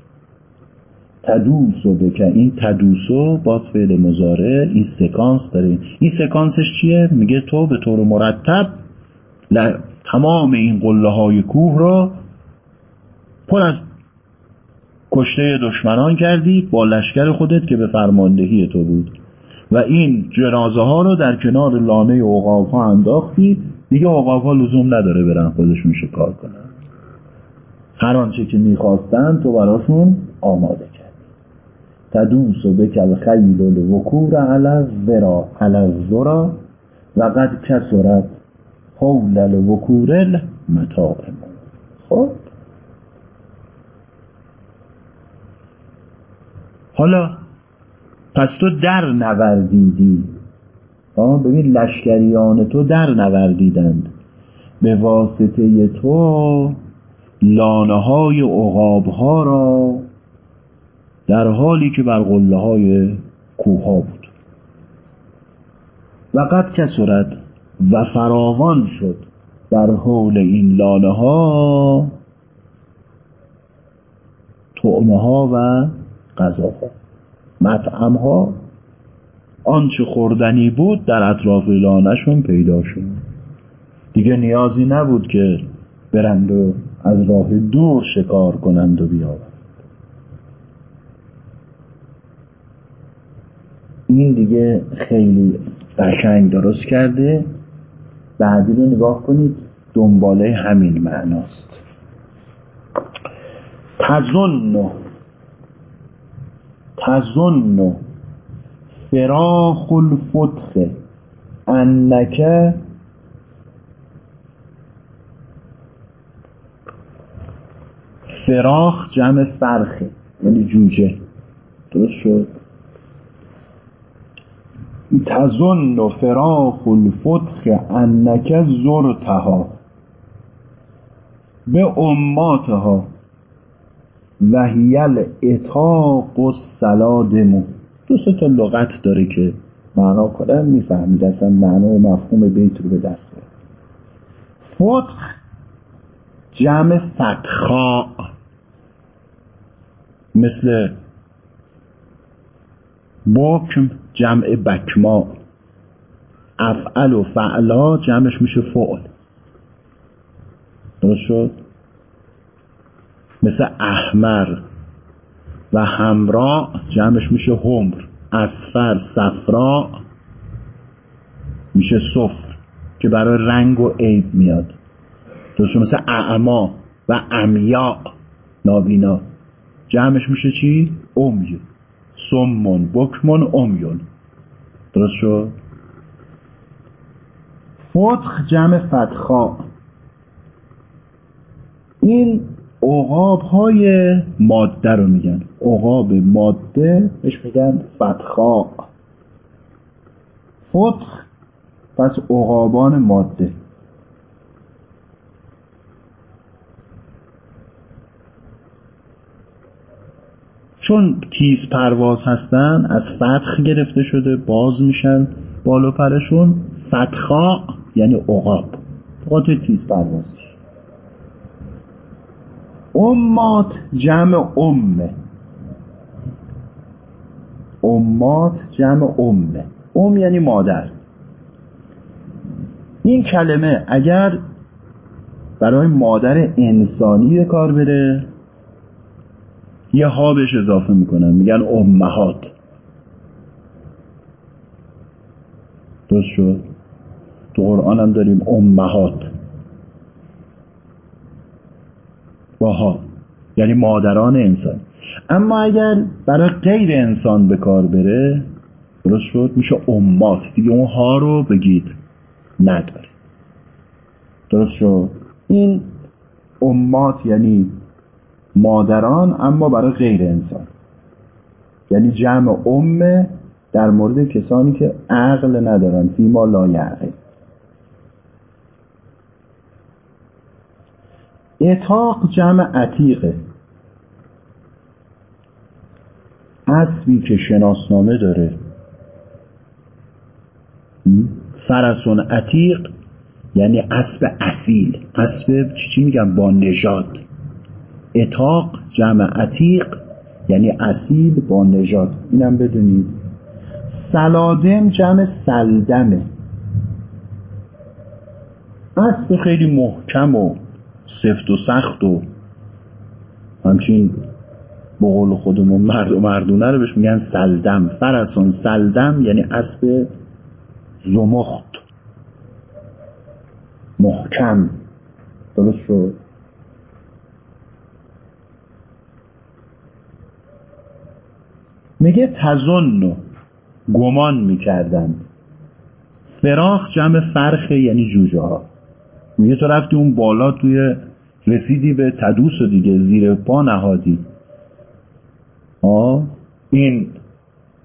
A: تدوسو بکن این تدوسو باز فعل مزاره این سکانس داره. این سکانسش چیه؟ میگه تو به طور مرتب تمام این قله های کوه را پر از کشته دشمنان کردی با لشکر خودت که به فرماندهی تو بود. و این جنازه ها رو در کنار لانه عقاب ها انداختی. دیگه عقاب ها لزوم نداره برن خودشون شکار کنن. هر آنچه که می‌خواستن تو براشون آماده. تدوس و بکل خیل الوکور علی ورا علی ذرا و قد کسرت حول الوکور المتاعم. خب؟ حالا پس تو در نوردیدی. ببین لشکریان تو در نوردیدند. به واسطه تو لانه های ها را در حالی که بر قله های کوه ها بود. و قد کسرت و فراوان شد در حول این لانه ها تعمه ها و غذاها مطعم ها آنچه خوردنی بود در اطراف لانشون پیدا شد. دیگه نیازی نبود که برند و از راه دور شکار کنند و بیاورند. این دیگه خیلی قشنگ درست کرده. بعدی رو نگاه کنید دنباله همین معناست. تظن. تظن. فراخ الفتخ. انک فراخ جمع فرخه یعنی جوجه. درست شد؟ تظن فراخ الفتخ انک زرتها. به اماتها. هیل اتاق و سلادمو دو تا لغت داره که معنا کنن می‌فهمید. اصلا معنا و مفهوم بیت رو به دست فتخ جمع فتخا مثل بکم جمع بکما افعل و فعلا جمعش میشه فعل. درست شد؟ مثل احمر و همرا جمعش میشه همر اسفر صفرا میشه صفر که برای رنگ و عیب میاد. درست مثل اعما و امیا نابینا. جمعش میشه چی؟ امی سمون بکمون امیون درست شد؟ فتخ جمع فتخا. این عقاب های ماده رو میگن. عقاب ماده بهش میگن فتخا. فتخ پس عقابان ماده. چون تیز پرواز هستن از فتخ گرفته شده باز میشن بالو پرشون. فتخا یعنی عقاب. بخاطر تیز پروازش. امات جمع امه. امات جمع امه. ام یعنی مادر. این کلمه اگر برای مادر انسانی کار بره یه ها بهش اضافه می‌کنن میگن امهات درست شد؟ تو قرآن هم داریم امهات باها یعنی مادران انسان. اما اگر برای غیر انسان به کار بره درست شد؟ میشه امات دیگه اون ها رو بگید نداره. درست شد؟ این امات یعنی مادران اما برای غیر انسان. یعنی جمع امه در مورد کسانی که عقل ندارن فیما لا یعقل. اتاق جمع عتیقه. اسبی که شناسنامه داره. فرسون عتیق یعنی اسب اصیل. اسب چی میگم با نژاد. اتاق جمع عتیق یعنی اصیل با نژاد. اینم بدونید. سلادم جمع سلدمه. اسب خیلی محکم و سفت و سخت و همچین به قول خودمون مرد و مردونه رو بهش میگن سلدم. فرسان سلدم یعنی اسب زمخت. محکم. درست شد؟ میگه تزن گمان می‌کردند. فراخ جمع فرخه یعنی جوجه ها. میگه تو رفتی اون بالا توی رسیدی به تدوس و دیگه زیر پا نهادی. آه این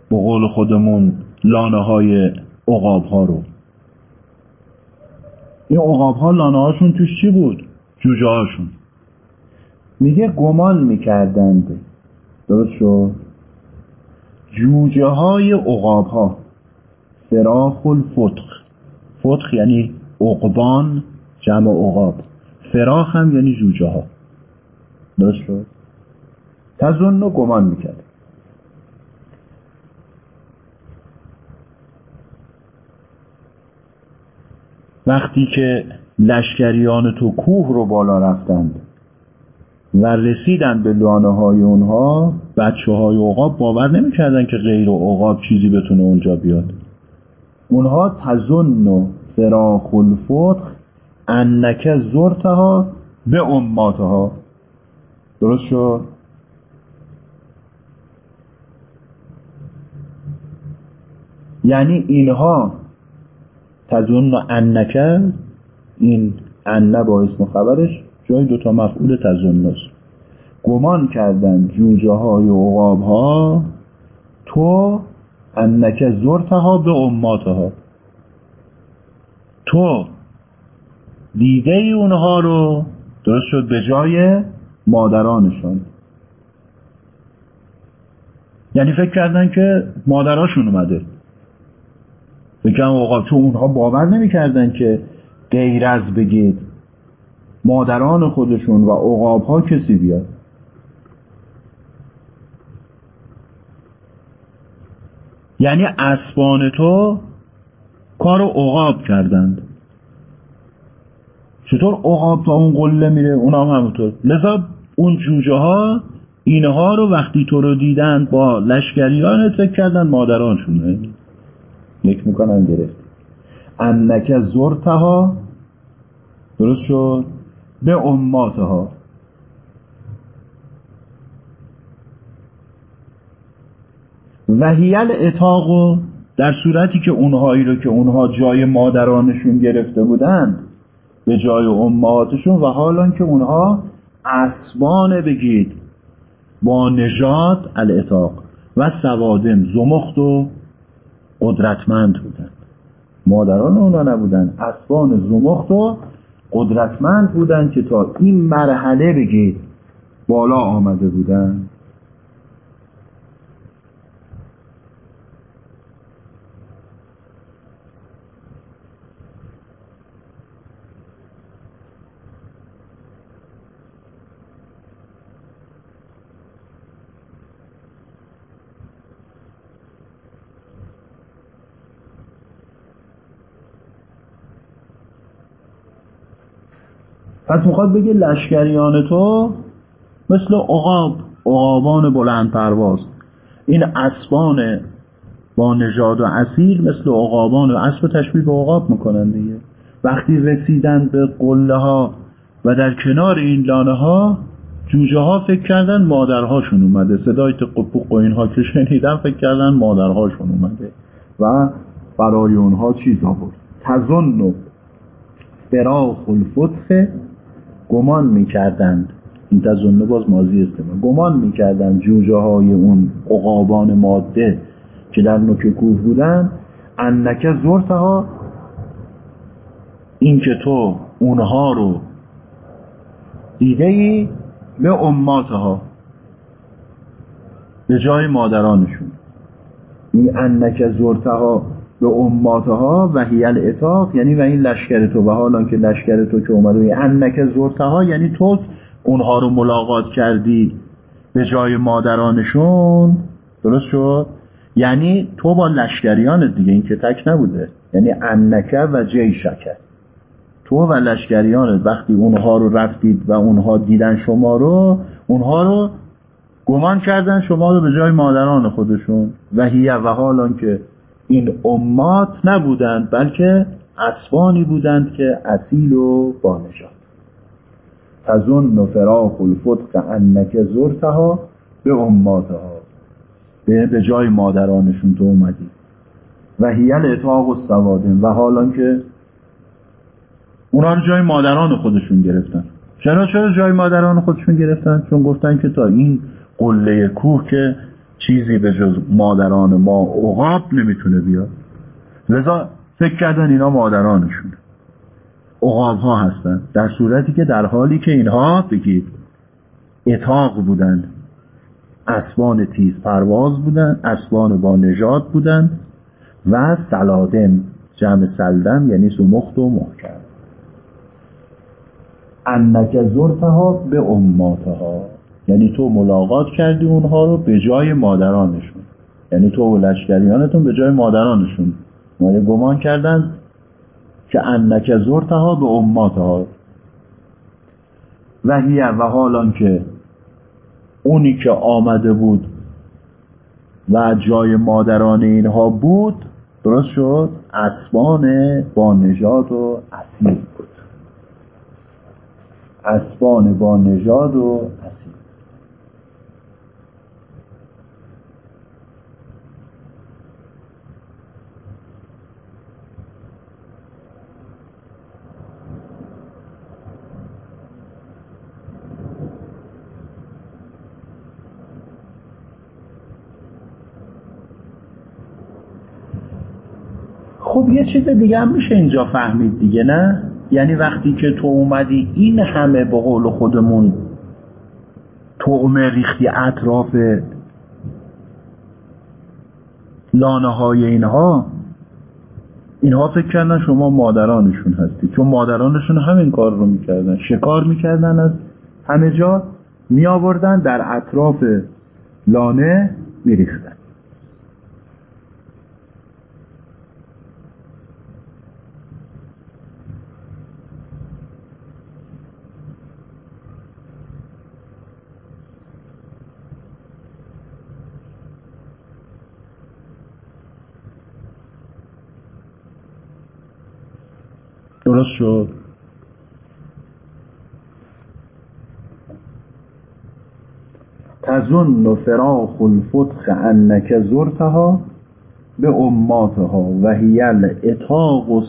A: به قول خودمون لانه های اقاب ها رو. این اقاب ها لانه هاشون توش چی بود؟ جوجه هاشون. میگه گمان می‌کردند. درست شد؟ جوجه های اقاب ها فراخ الفتق فتق یعنی اقبان جمع اقاب فراخ هم یعنی جوجه ها درست شد؟ تظن و گمان می‌کرد. وقتی که لشکریان تو کوه رو بالا رفتند و رسیدن به لانه های اونها بچه های عقاب باور نمی‌کردن که غیر عقاب چیزی بتونه اونجا بیاد. اونها تزن و فراخ الفتق انک زرتها به اماتها. درست شد؟ یعنی اینها تزن انک این انه با اسم خبرش جای دوتا مفعول تزن است گمان کردن جوجه های عقاب ها تو انک زرتها به اماتها. تو دیده ای اونها رو درست شد به جای مادرانشان. یعنی فکر کردن که مادراشون اومده. بگم آقا چون اونها باور نمی‌کردن که غیر از بگید. مادران خودشون و عقاب ها کسی بیاد؟ یعنی اسبان تو کار عقاب کردند. چطور عقاب تا اون قله میره؟ اونا هم همونطور. لذا اون جوجه ها اینها رو وقتی تو رو دیدن با لشکریان فکر کردن مادرانشونه. یک می‌کنن گرفت. انک زرتها. درست شد؟ به اماتها وحیل اتاقو در صورتی که اونهایی رو که اونها جای مادرانشون گرفته بودند به جای امهاتشون و حالا که اونها اسبان بگید با نژاد الاتاق و سوادم زمخت و قدرتمند بودند. مادران اونا نبودن اسبان زمخت و قدرتمند بودند که تا این مرحله بگید بالا آمده بودند. پس می‌خواد بگه لشکریان تو مثل عقاب عقابان بلند پرواز. این اسبان با نژاد و اصیل مثل عقابان و اسب تشبیه به عقاب می‌کنن دیگه. وقتی رسیدن به قله ها و در کنار این لانه ها جوجه ها فکر کردن مادرهاشون اومده. صدای تقپق و اینها که شنیدن فکر کردن مادرهاشون اومده و برای اونها چیز آورد تزن فراخ الفتخ گمان می‌کردند. این تظن باز مازی استماع گمان می‌کردند جوجه های اون عقابان ماده که در نوک کوه بودن انک زرتها این که تو اونها رو دیده ای به اماتها به جای مادرانشون. این انک زرتها به اماتها و هیل اتاق یعنی و این لشکر تو و حالا که لشکر تو که اومده انک زرتها یعنی تو اونها رو ملاقات کردی به جای مادرانشون. درست شد؟ یعنی تو با لشکریان دیگه این که تک نبوده. یعنی انکه و جیشکه تو و لشکریانت وقتی اونها رو رفتید و اونها دیدن شما رو اونها رو گمان کردن شما رو به جای مادران خودشون. و هیه و حالان که این امات نبودند بلکه اسبانی بودند که اصیل و بانشاد تظن فراق الفتق انک زرتها به اماتها به به جای مادرانشون تو اومدی. و هیل اتاق و سوادن و حالان که اونا رو جای مادران خودشون گرفتن. چرا چرا جای مادران خودشون گرفتن؟ چون گفتن که تا این قله کوه که چیزی به جز مادران ما عقاب نمی‌تونه بیاد. لذا فکر کردن اینا مادرانشون. عقاب ها هستن. در صورتی که در حالی که اینها بگید اتاق بودن اسبان تیز پرواز بودن اسبان با نجات بودن و سلادم جمع سلدم یعنی سمخت و محکم. انک زرتها به اماتها. یعنی تو ملاقات کردی اونها رو به جای مادرانشون. یعنی تو و لشکریانتون به جای مادرانشون. مایه گمان کردن که انک زرتها به اماتها و هیه و حالان که اونی که آمده بود و جای مادران اینها بود درست شد؟ اسبان با نژاد و اصیل بود. اسبان با نژاد و اصیل خب چیز دیگه هم میشه اینجا فهمید دیگه نه؟ یعنی وقتی که تو اومدی این همه به قول خودمون تعمه ریختی اطراف لانه های اینها اینها فکر کردن شما مادرانشون هستی. چون مادرانشون همین کار رو می‌کردن شکار می‌کردن از همه جا می آوردن در اطراف لانه میریختن. درست شد. تظن فراخ الفتخ انک زرتها به اماتها و هیل اتاق و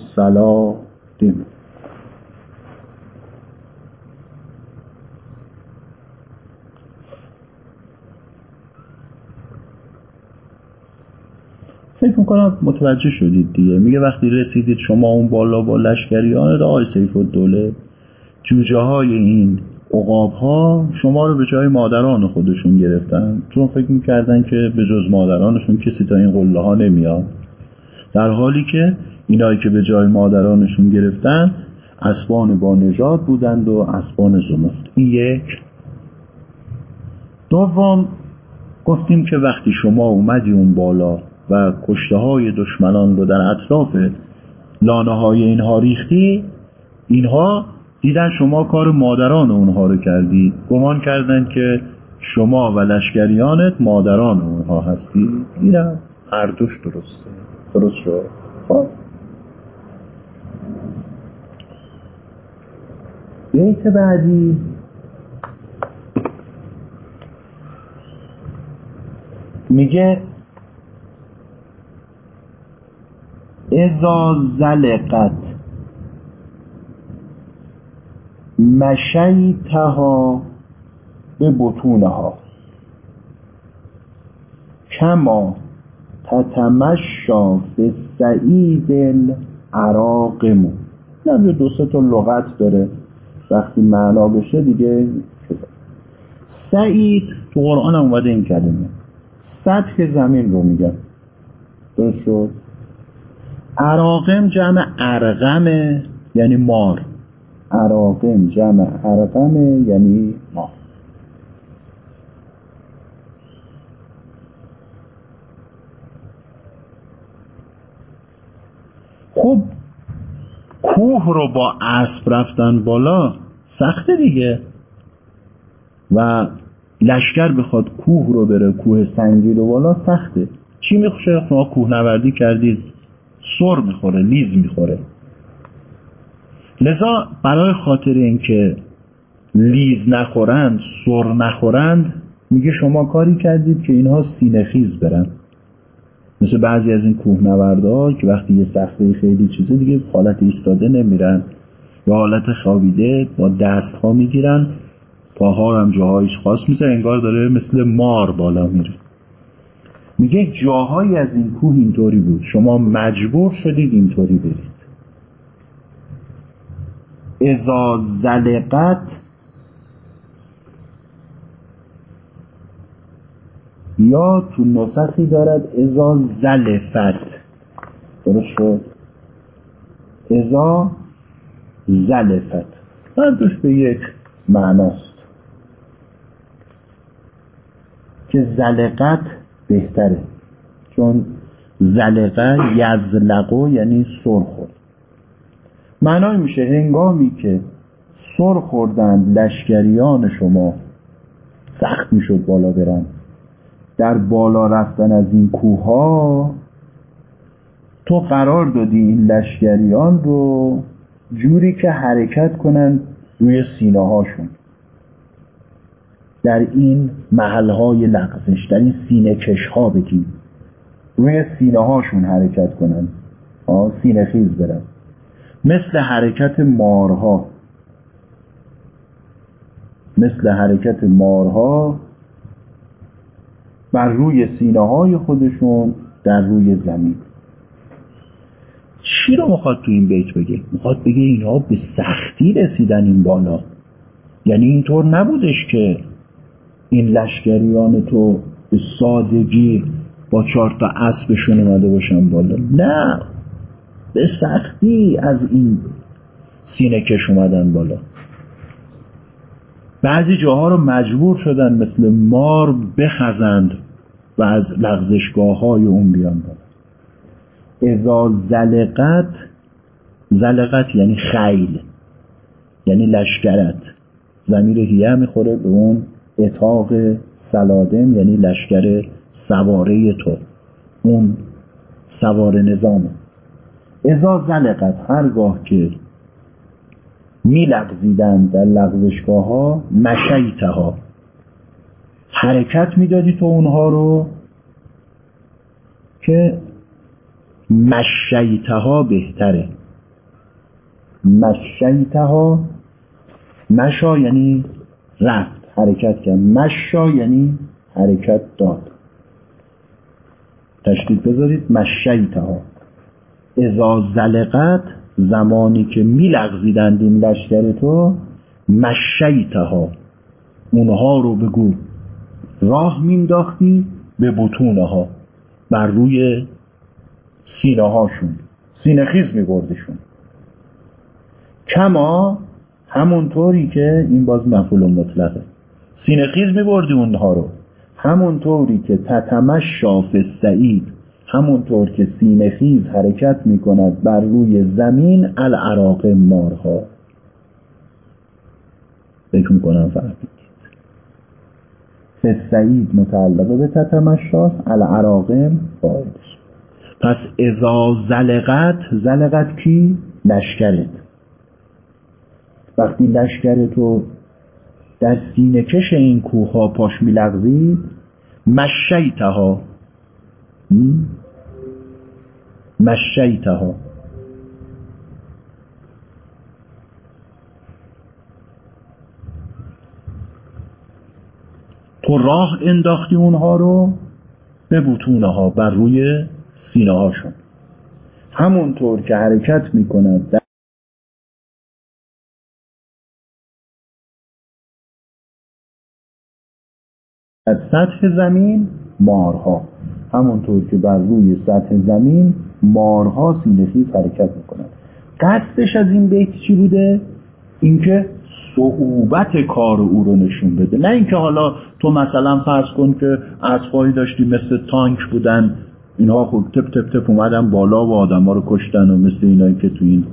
A: می‌کنم. متوجه شدید دیگه. میگه وقتی رسیدید شما اون بالا با لشکریان آقای سیف الدوله جوجه های این اقاب ها شما رو به جای مادران خودشون گرفتن. چون فکر می‌کردن که به جز مادرانشون کسی تا این قله ها نمیاد. در حالی که اینایی که به جای مادرانشون گرفتن اسبان با نجات بودند و اسبان زمخت. این یک. دوم گفتیم که وقتی شما اومدی اون بالا و کشته های دشمنان رو در اطراف لانه های اینها ریختی اینها دیدن شما کار مادران اونها رو کردی. گمان کردن که شما و لشکریانت مادران اونها هستی. دیدن هر دوش درسته درست شد. خب. بیت بعدی. میگه ازا زلقت مشیتها به بطونها. کما تتمشا به سعید العراقمو نه دو سه تا لغت داره. وقتی معنا بشه دیگه سعید تو قرآن هم اومده این کلمه. سطح زمین رو میگن درست شد؟ عراقم جمع ارغمه یعنی مار. عراقم جمع ارغمه یعنی مار. خب کوه رو با اسب رفتن بالا سخته دیگه. و لشکر بخواد کوه رو بره کوه سنگین رو بالا سخته. چی میخوشه؟ شما کوه نوردی کردید. سر می‌خوره لیز می‌خوره. لذا برای خاطر اینکه لیز نخورند سر نخورند میگه شما کاری کردید که اینها سینخیز برن. مثل بعضی از این کوهنوردها که وقتی یه صخره خیلی چیزه دیگه حالت ایستاده نمیرن. یا حالت خوابیده با دست ها می‌گیرن پاها هم جاهایش خاص میزن انگار داره مثل مار بالا میره. میگه جاهایی از این کوه اینطوری بود. شما مجبور شدید اینطوری برید. ازا زلقت یا تو نسخی دارد. ازا زلفت. درست شد؟ ازا زلفت. بردش به یک معناست. که زلقت بهتره. چون زلقه یزلقو یعنی سر خورد. معنای میشه هنگامی که سر خوردند لشکریان شما سخت می‌شد بالا برن. در بالا رفتن از این کوه ها تو قرار دادی این لشکریان رو جوری که حرکت کنن روی سینه هاشون در این محل های لغزش در این سینه کش ها بگیم. روی سینه هاشون حرکت کنن. سینه خیز برن. مثل حرکت مارها. مثل حرکت مارها بر روی سینه های خودشون در روی زمین. چی رو می‌خواد تو این بیت بگه؟ می‌خواد بگه اینها به سختی رسیدن این بالا. یعنی اینطور نبودش که این لشکریان تو به سادگی با چهار تا اسبشون اومده باشن بالا. نه به سختی از این سینه کش اومدن بالا. بعضی جاها رو مجبور شدن مثل مار بخزند و از لغزشگاه های اون بیان بالا. ازا زلقت زلقت یعنی خیل یعنی لشکرت. زمیر هیه می‌خوره به اون اتاق سلادم یعنی لشکر سواره تو. اون سوار نظامه ازا زلقت هرگاه که میلغزیدن در لغزشگاه ها مشیته ها حرکت می‌دادی تو اونها رو که مشیته ها بهتره. مشیته ها مشا یعنی رفت. حرکت کرد. مشا یعنی حرکت داد. تشدید بذارید. مشیته ها ازا زلقت زمانی که میلغزیدند این لشکر تو مشیته ها اونها رو بگو. راه مینداختی به بطونه بر روی سینه هاشون سینه خیز میبردشون. کما همونطوری که این باز مفعول مطلقه. سینه خیز میبردی اونها رو. همونطوری که تتمش شاف سعید همونطور که سینه خیز حرکت می‌کند بر روی زمین العراق مارها. فکر می‌کنم فهمید فسعید متعلقه به تتمشاس العراقم فاعلش پس ازا زلقت زلقت کی؟ لشکرت. وقتی لشکرت رو در سینه کش این کوه پاش میلغزید. مشیتها. مشیتها. تو راه انداختی اونها رو به بطونه ها بر روی سینه هاشون همونطور که حرکت می‌کند از سطح زمین مارها. همونطور که بر روی سطح زمین مارها سینهخیز حرکت می‌کنند. قصدش از این بیت چی بوده؟ اینکه صعوبت کار او رو نشون بده. نه اینکه حالا تو مثلا فرض کن که اسبایی داشتی مثل تانک بودن اینها خب تپ تپ تپ اومدن بالا و آدم ها رو کشتن و مثل اینایی که تو این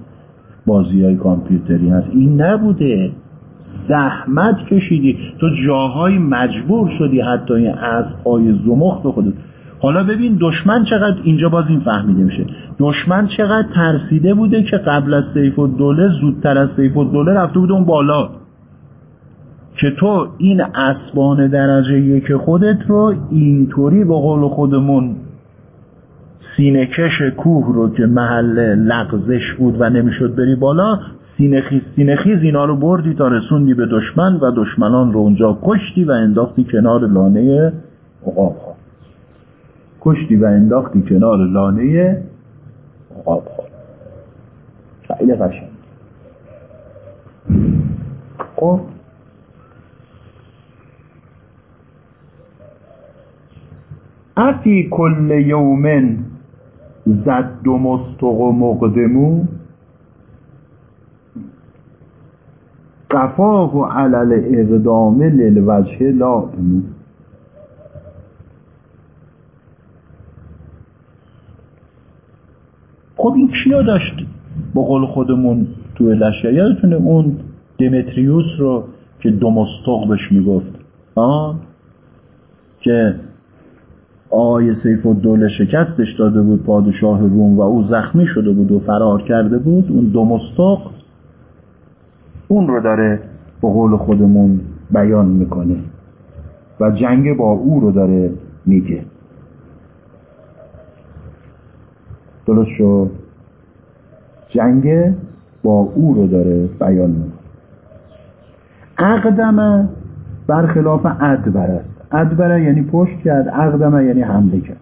A: بازی های کامپیوتری هست. این نبوده. زحمت کشیدی. تو جاهای مجبور شدی حتی این اسبهای زمخت خودت حالا ببین دشمن چقدر اینجا باز این فهمیده میشه. دشمن چقدر ترسیده بوده که قبل از سیف و دوله زودتر از سیف و دوله رفته بوده اون بالا. که تو این اسبان درجه یک خودت رو اینطوری به قول خودمون سینهکش کوه رو که محل لغزش بود و نمی‌شد بری بالا سینخیز سینخیز اینا رو بردی تا رسوندی به دشمن و دشمنان رو اونجا کشتی و انداختی کنار لانه عقاب کشتی و انداختی کنار لانه عقاب خیلی قشنگ. خب؟ افی کل یومن زد و مستق و مقدمو. قفاه علل اقدام للوجه لائمو خب این کیا داشت با قول خودمون تو لشکر؟ یادتونه اون دمتریوس رو که دومستق بهش می‌گفت؟ آه؟ که آقای سیف الدوله شکستش داده بود پادشاه روم و او زخمی شده بود و فرار کرده بود. اون دومستق اون رو داره به قول خودمون بیان می‌کنه و جنگ با او رو داره میگه. درست شد جنگ با او رو داره بیان می‌کنه. اقدمه برخلاف ادبر است. ادبره یعنی پشت کرد اقدمه یعنی حمله کرد.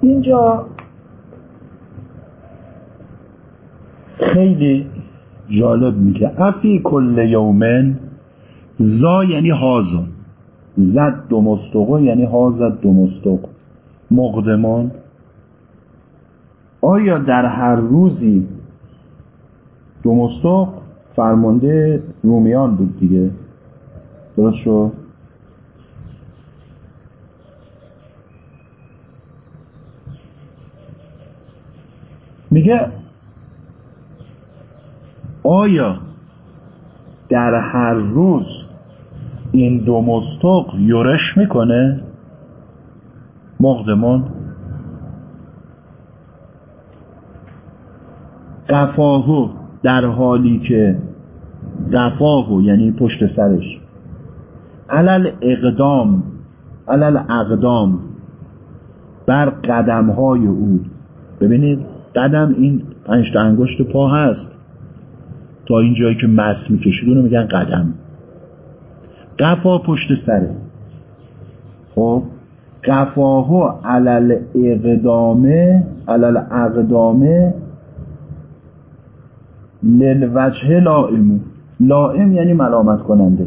A: اینجا خیلی جالب میگه. افی کل یومن زا یعنی هازا زد دو یعنی هازد دو مستق مقدمان. آیا در هر روزی دو مستق فرمانده رومیان بود دیگه؟ درست شد؟ میگه آیا در هر روز این دو مستق یورش می‌کنه؟ مقدمون قفاهو در حالی که قفاهو یعنی پشت سرش. علل اقدام علل اقدام بر قدم های او. ببینید قدم این پنج تا انگشت پا هست. تا این جایی که مس می‌کشید اونو میگن قدم. قفا پشت سره. خب قفاهو علل اقدامه علل اقدامه للوجه لائمو لائم یعنی ملامت کننده.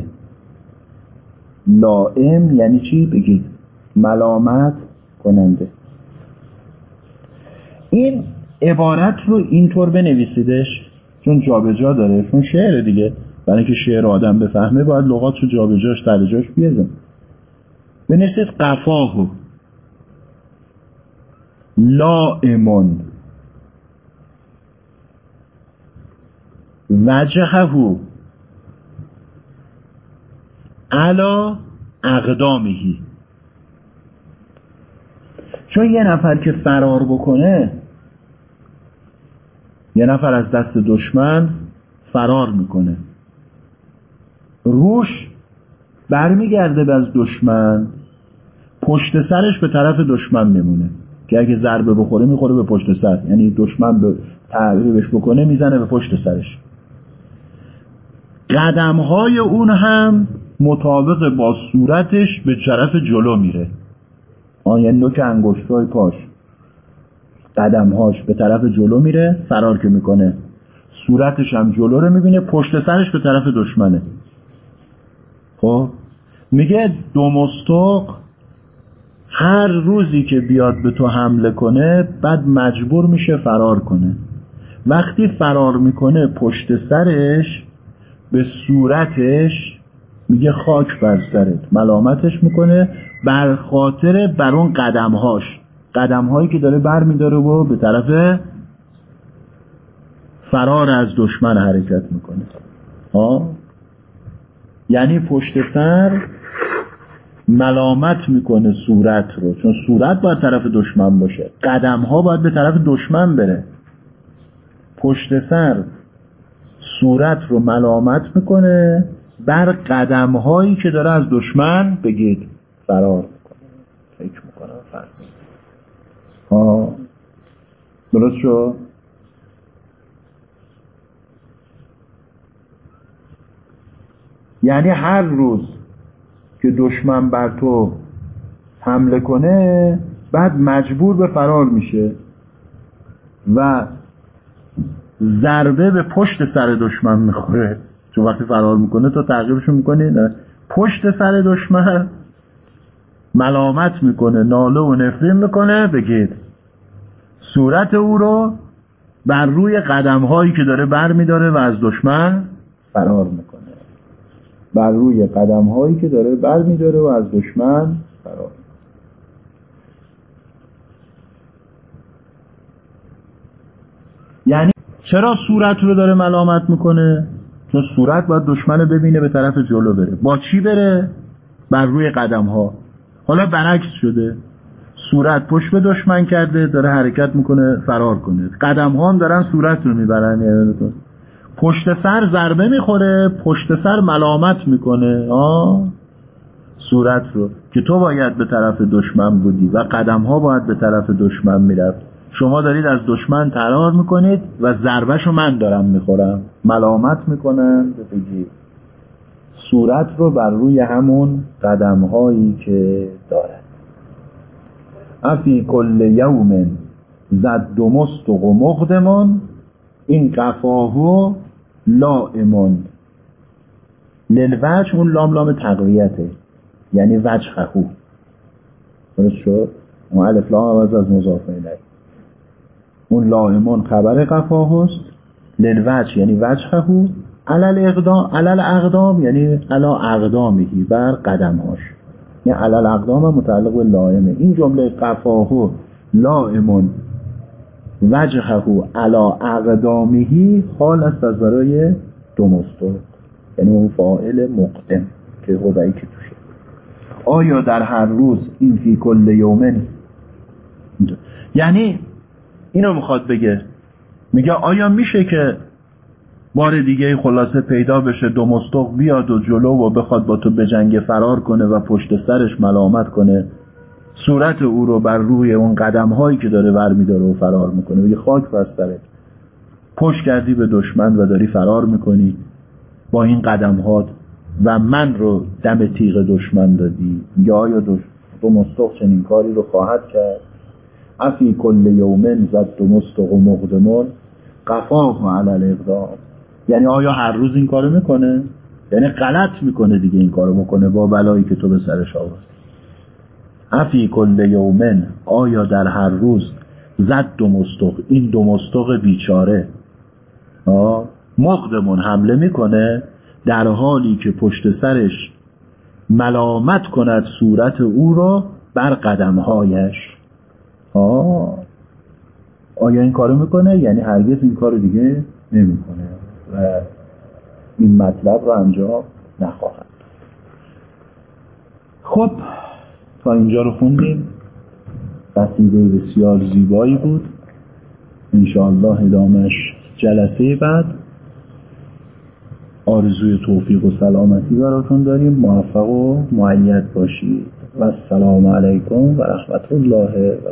A: لائم یعنی چی؟ بگید. ملامت کننده. این عبارت رو اینطور بنویسیدش چون جابجا جا داره چون شعر دیگه. برای اینکه شعر آدم بفهمه باید لغات رو جابجاش در جاش بیارم بنویسید قفاهو. لائمون. وجههو. علا اقدامهی چون یه نفر که فرار بکنه یه نفر از دست دشمن فرار می‌کنه. روش برمیگرده از دشمن. پشت سرش به طرف دشمن میمونه. که اگه ضربه بخوره می‌خوره به پشت سر. یعنی دشمن به تعقیبش بکنه می‌زنه به پشت سرش. قدم های اون هم مطابق با صورتش به طرف جلو میره. آن یعنی نوک انگشت های پاش. قدمهاش به طرف جلو میره فرار که می‌کنه. صورتش هم جلو رو می‌بینه پشت سرش به طرف دشمنه. خب؟ میگه دومستق هر روزی که بیاد به تو حمله کنه بعد مجبور میشه فرار کنه. وقتی فرار می‌کنه پشت سرش به صورتش میگه خاک بر سرت. ملامتش می‌کنه بر خاطر بر اون قدمهاش. قدمهایی که داره بر میداره و به طرف فرار از دشمن حرکت می‌کنه. ها یعنی پشت سر ملامت می‌کنه صورت رو. چون صورت باید طرف دشمن باشه. قدم ها باید به طرف دشمن بره. پشت سر صورت رو ملامت می‌کنه بر قدم هایی که داره از دشمن بگید فرار می‌کنه. فکر می‌کنم فرق ها درست شد؟ یعنی هر روز که دشمن بر تو حمله کنه بعد مجبور به فرار میشه و ضربه به پشت سر دشمن می‌خوره. چون وقتی فرار می‌کنه تو تعقیبشو می‌کنی؟ نه. پشت سر دشمن ملامت می‌کنه ناله و نفرین می‌کنه بگید. صورت او رو بر روی قدم هایی که داره بر میداره و از دشمن فرار می‌کنه. بر روی قدم هایی که داره بر میداره و از دشمن فرار یعنی چرا صورت رو داره ملامت می‌کنه؟ چون صورت باید دشمن رو ببینه به طرف جلو بره. با چی بره؟ بر روی قدم ها حالا برعکس شده. صورت پشت به دشمن کرده داره حرکت می‌کنه فرار کنه. قدم ها هم دارن صورت رو می‌برن. یعنی پشت سر ضربه می‌خوره پشت سر ملامت می‌کنه. آه صورت رو. که تو باید به طرف دشمن بودی و قدم ها باید به طرف دشمن می‌رفت. شما دارید از دشمن ترار می‌کنید و ضربهشو من دارم می‌خورم. ملامت می‌کنن بگید. صورت رو بر روی همون قدم هایی که دارد افی کل یوم زد و مستق و مقدمان این قفاهو لائمون. للوجه اون لام لام تقویته. یعنی وجه خو. درست شد؟ اون الف لام از مضافه الیه. اون لائمون خبر قفاهست للوجه یعنی وجه خو. علل اقدام علل اقدام یعنی علا اقدامهی بر قدمهاش. یعنی علل اقدام متعلق به لائمه. این جمله قفاهو لائمون وجهه علا اقدامهی حال است از برای دومستو یعنی اون فاعل مقدم که قبعی که توشه. آیا در هر روز این فی کل یومن؟ یعنی اینو می‌خواد بگه. میگه آیا میشه که بار دیگه خلاصه پیدا بشه دومستق بیاد و جلو و بخواد با تو به جنگ فرار کنه و پشت سرش ملامت کنه؟ صورت او رو بر روی اون قدم هایی که داره ور میداره و فرار می‌کنه. بگه خاک بر سرت. پشت کردی به دشمن و داری فرار می‌کنی. با این قدم هات و من رو دم تیغ دشمن دادی. یا آیا دو مستق چنین کاری رو خواهد کرد. افی کل یومن زد مستق و مقدمون. قفاه و علل اقدام یعنی آیا هر روز این کارو می‌کنه؟ یعنی غلط می‌کنه دیگه این کارو بکنه با بلایی که تو به سرش آورد افی کل یومن آیا در هر روز زد دو مستق این دو مستق بیچاره؟ مقدمون حمله می‌کنه در حالی که پشت سرش ملامت کند صورت او را بر قدمهایش. آیا این کارو می‌کنه؟ یعنی هرگز این کارو دیگه نمی‌کنه و این مطلب رو انجام نخواهد. خب تا اینجا رو خوندیم. قصیده بسیار زیبایی بود. انشاءالله ادامش جلسه بعد. آرزوی توفیق و سلامتی براتون داریم. موفق و معید باشید. و السلام علیکم و رحمت الله و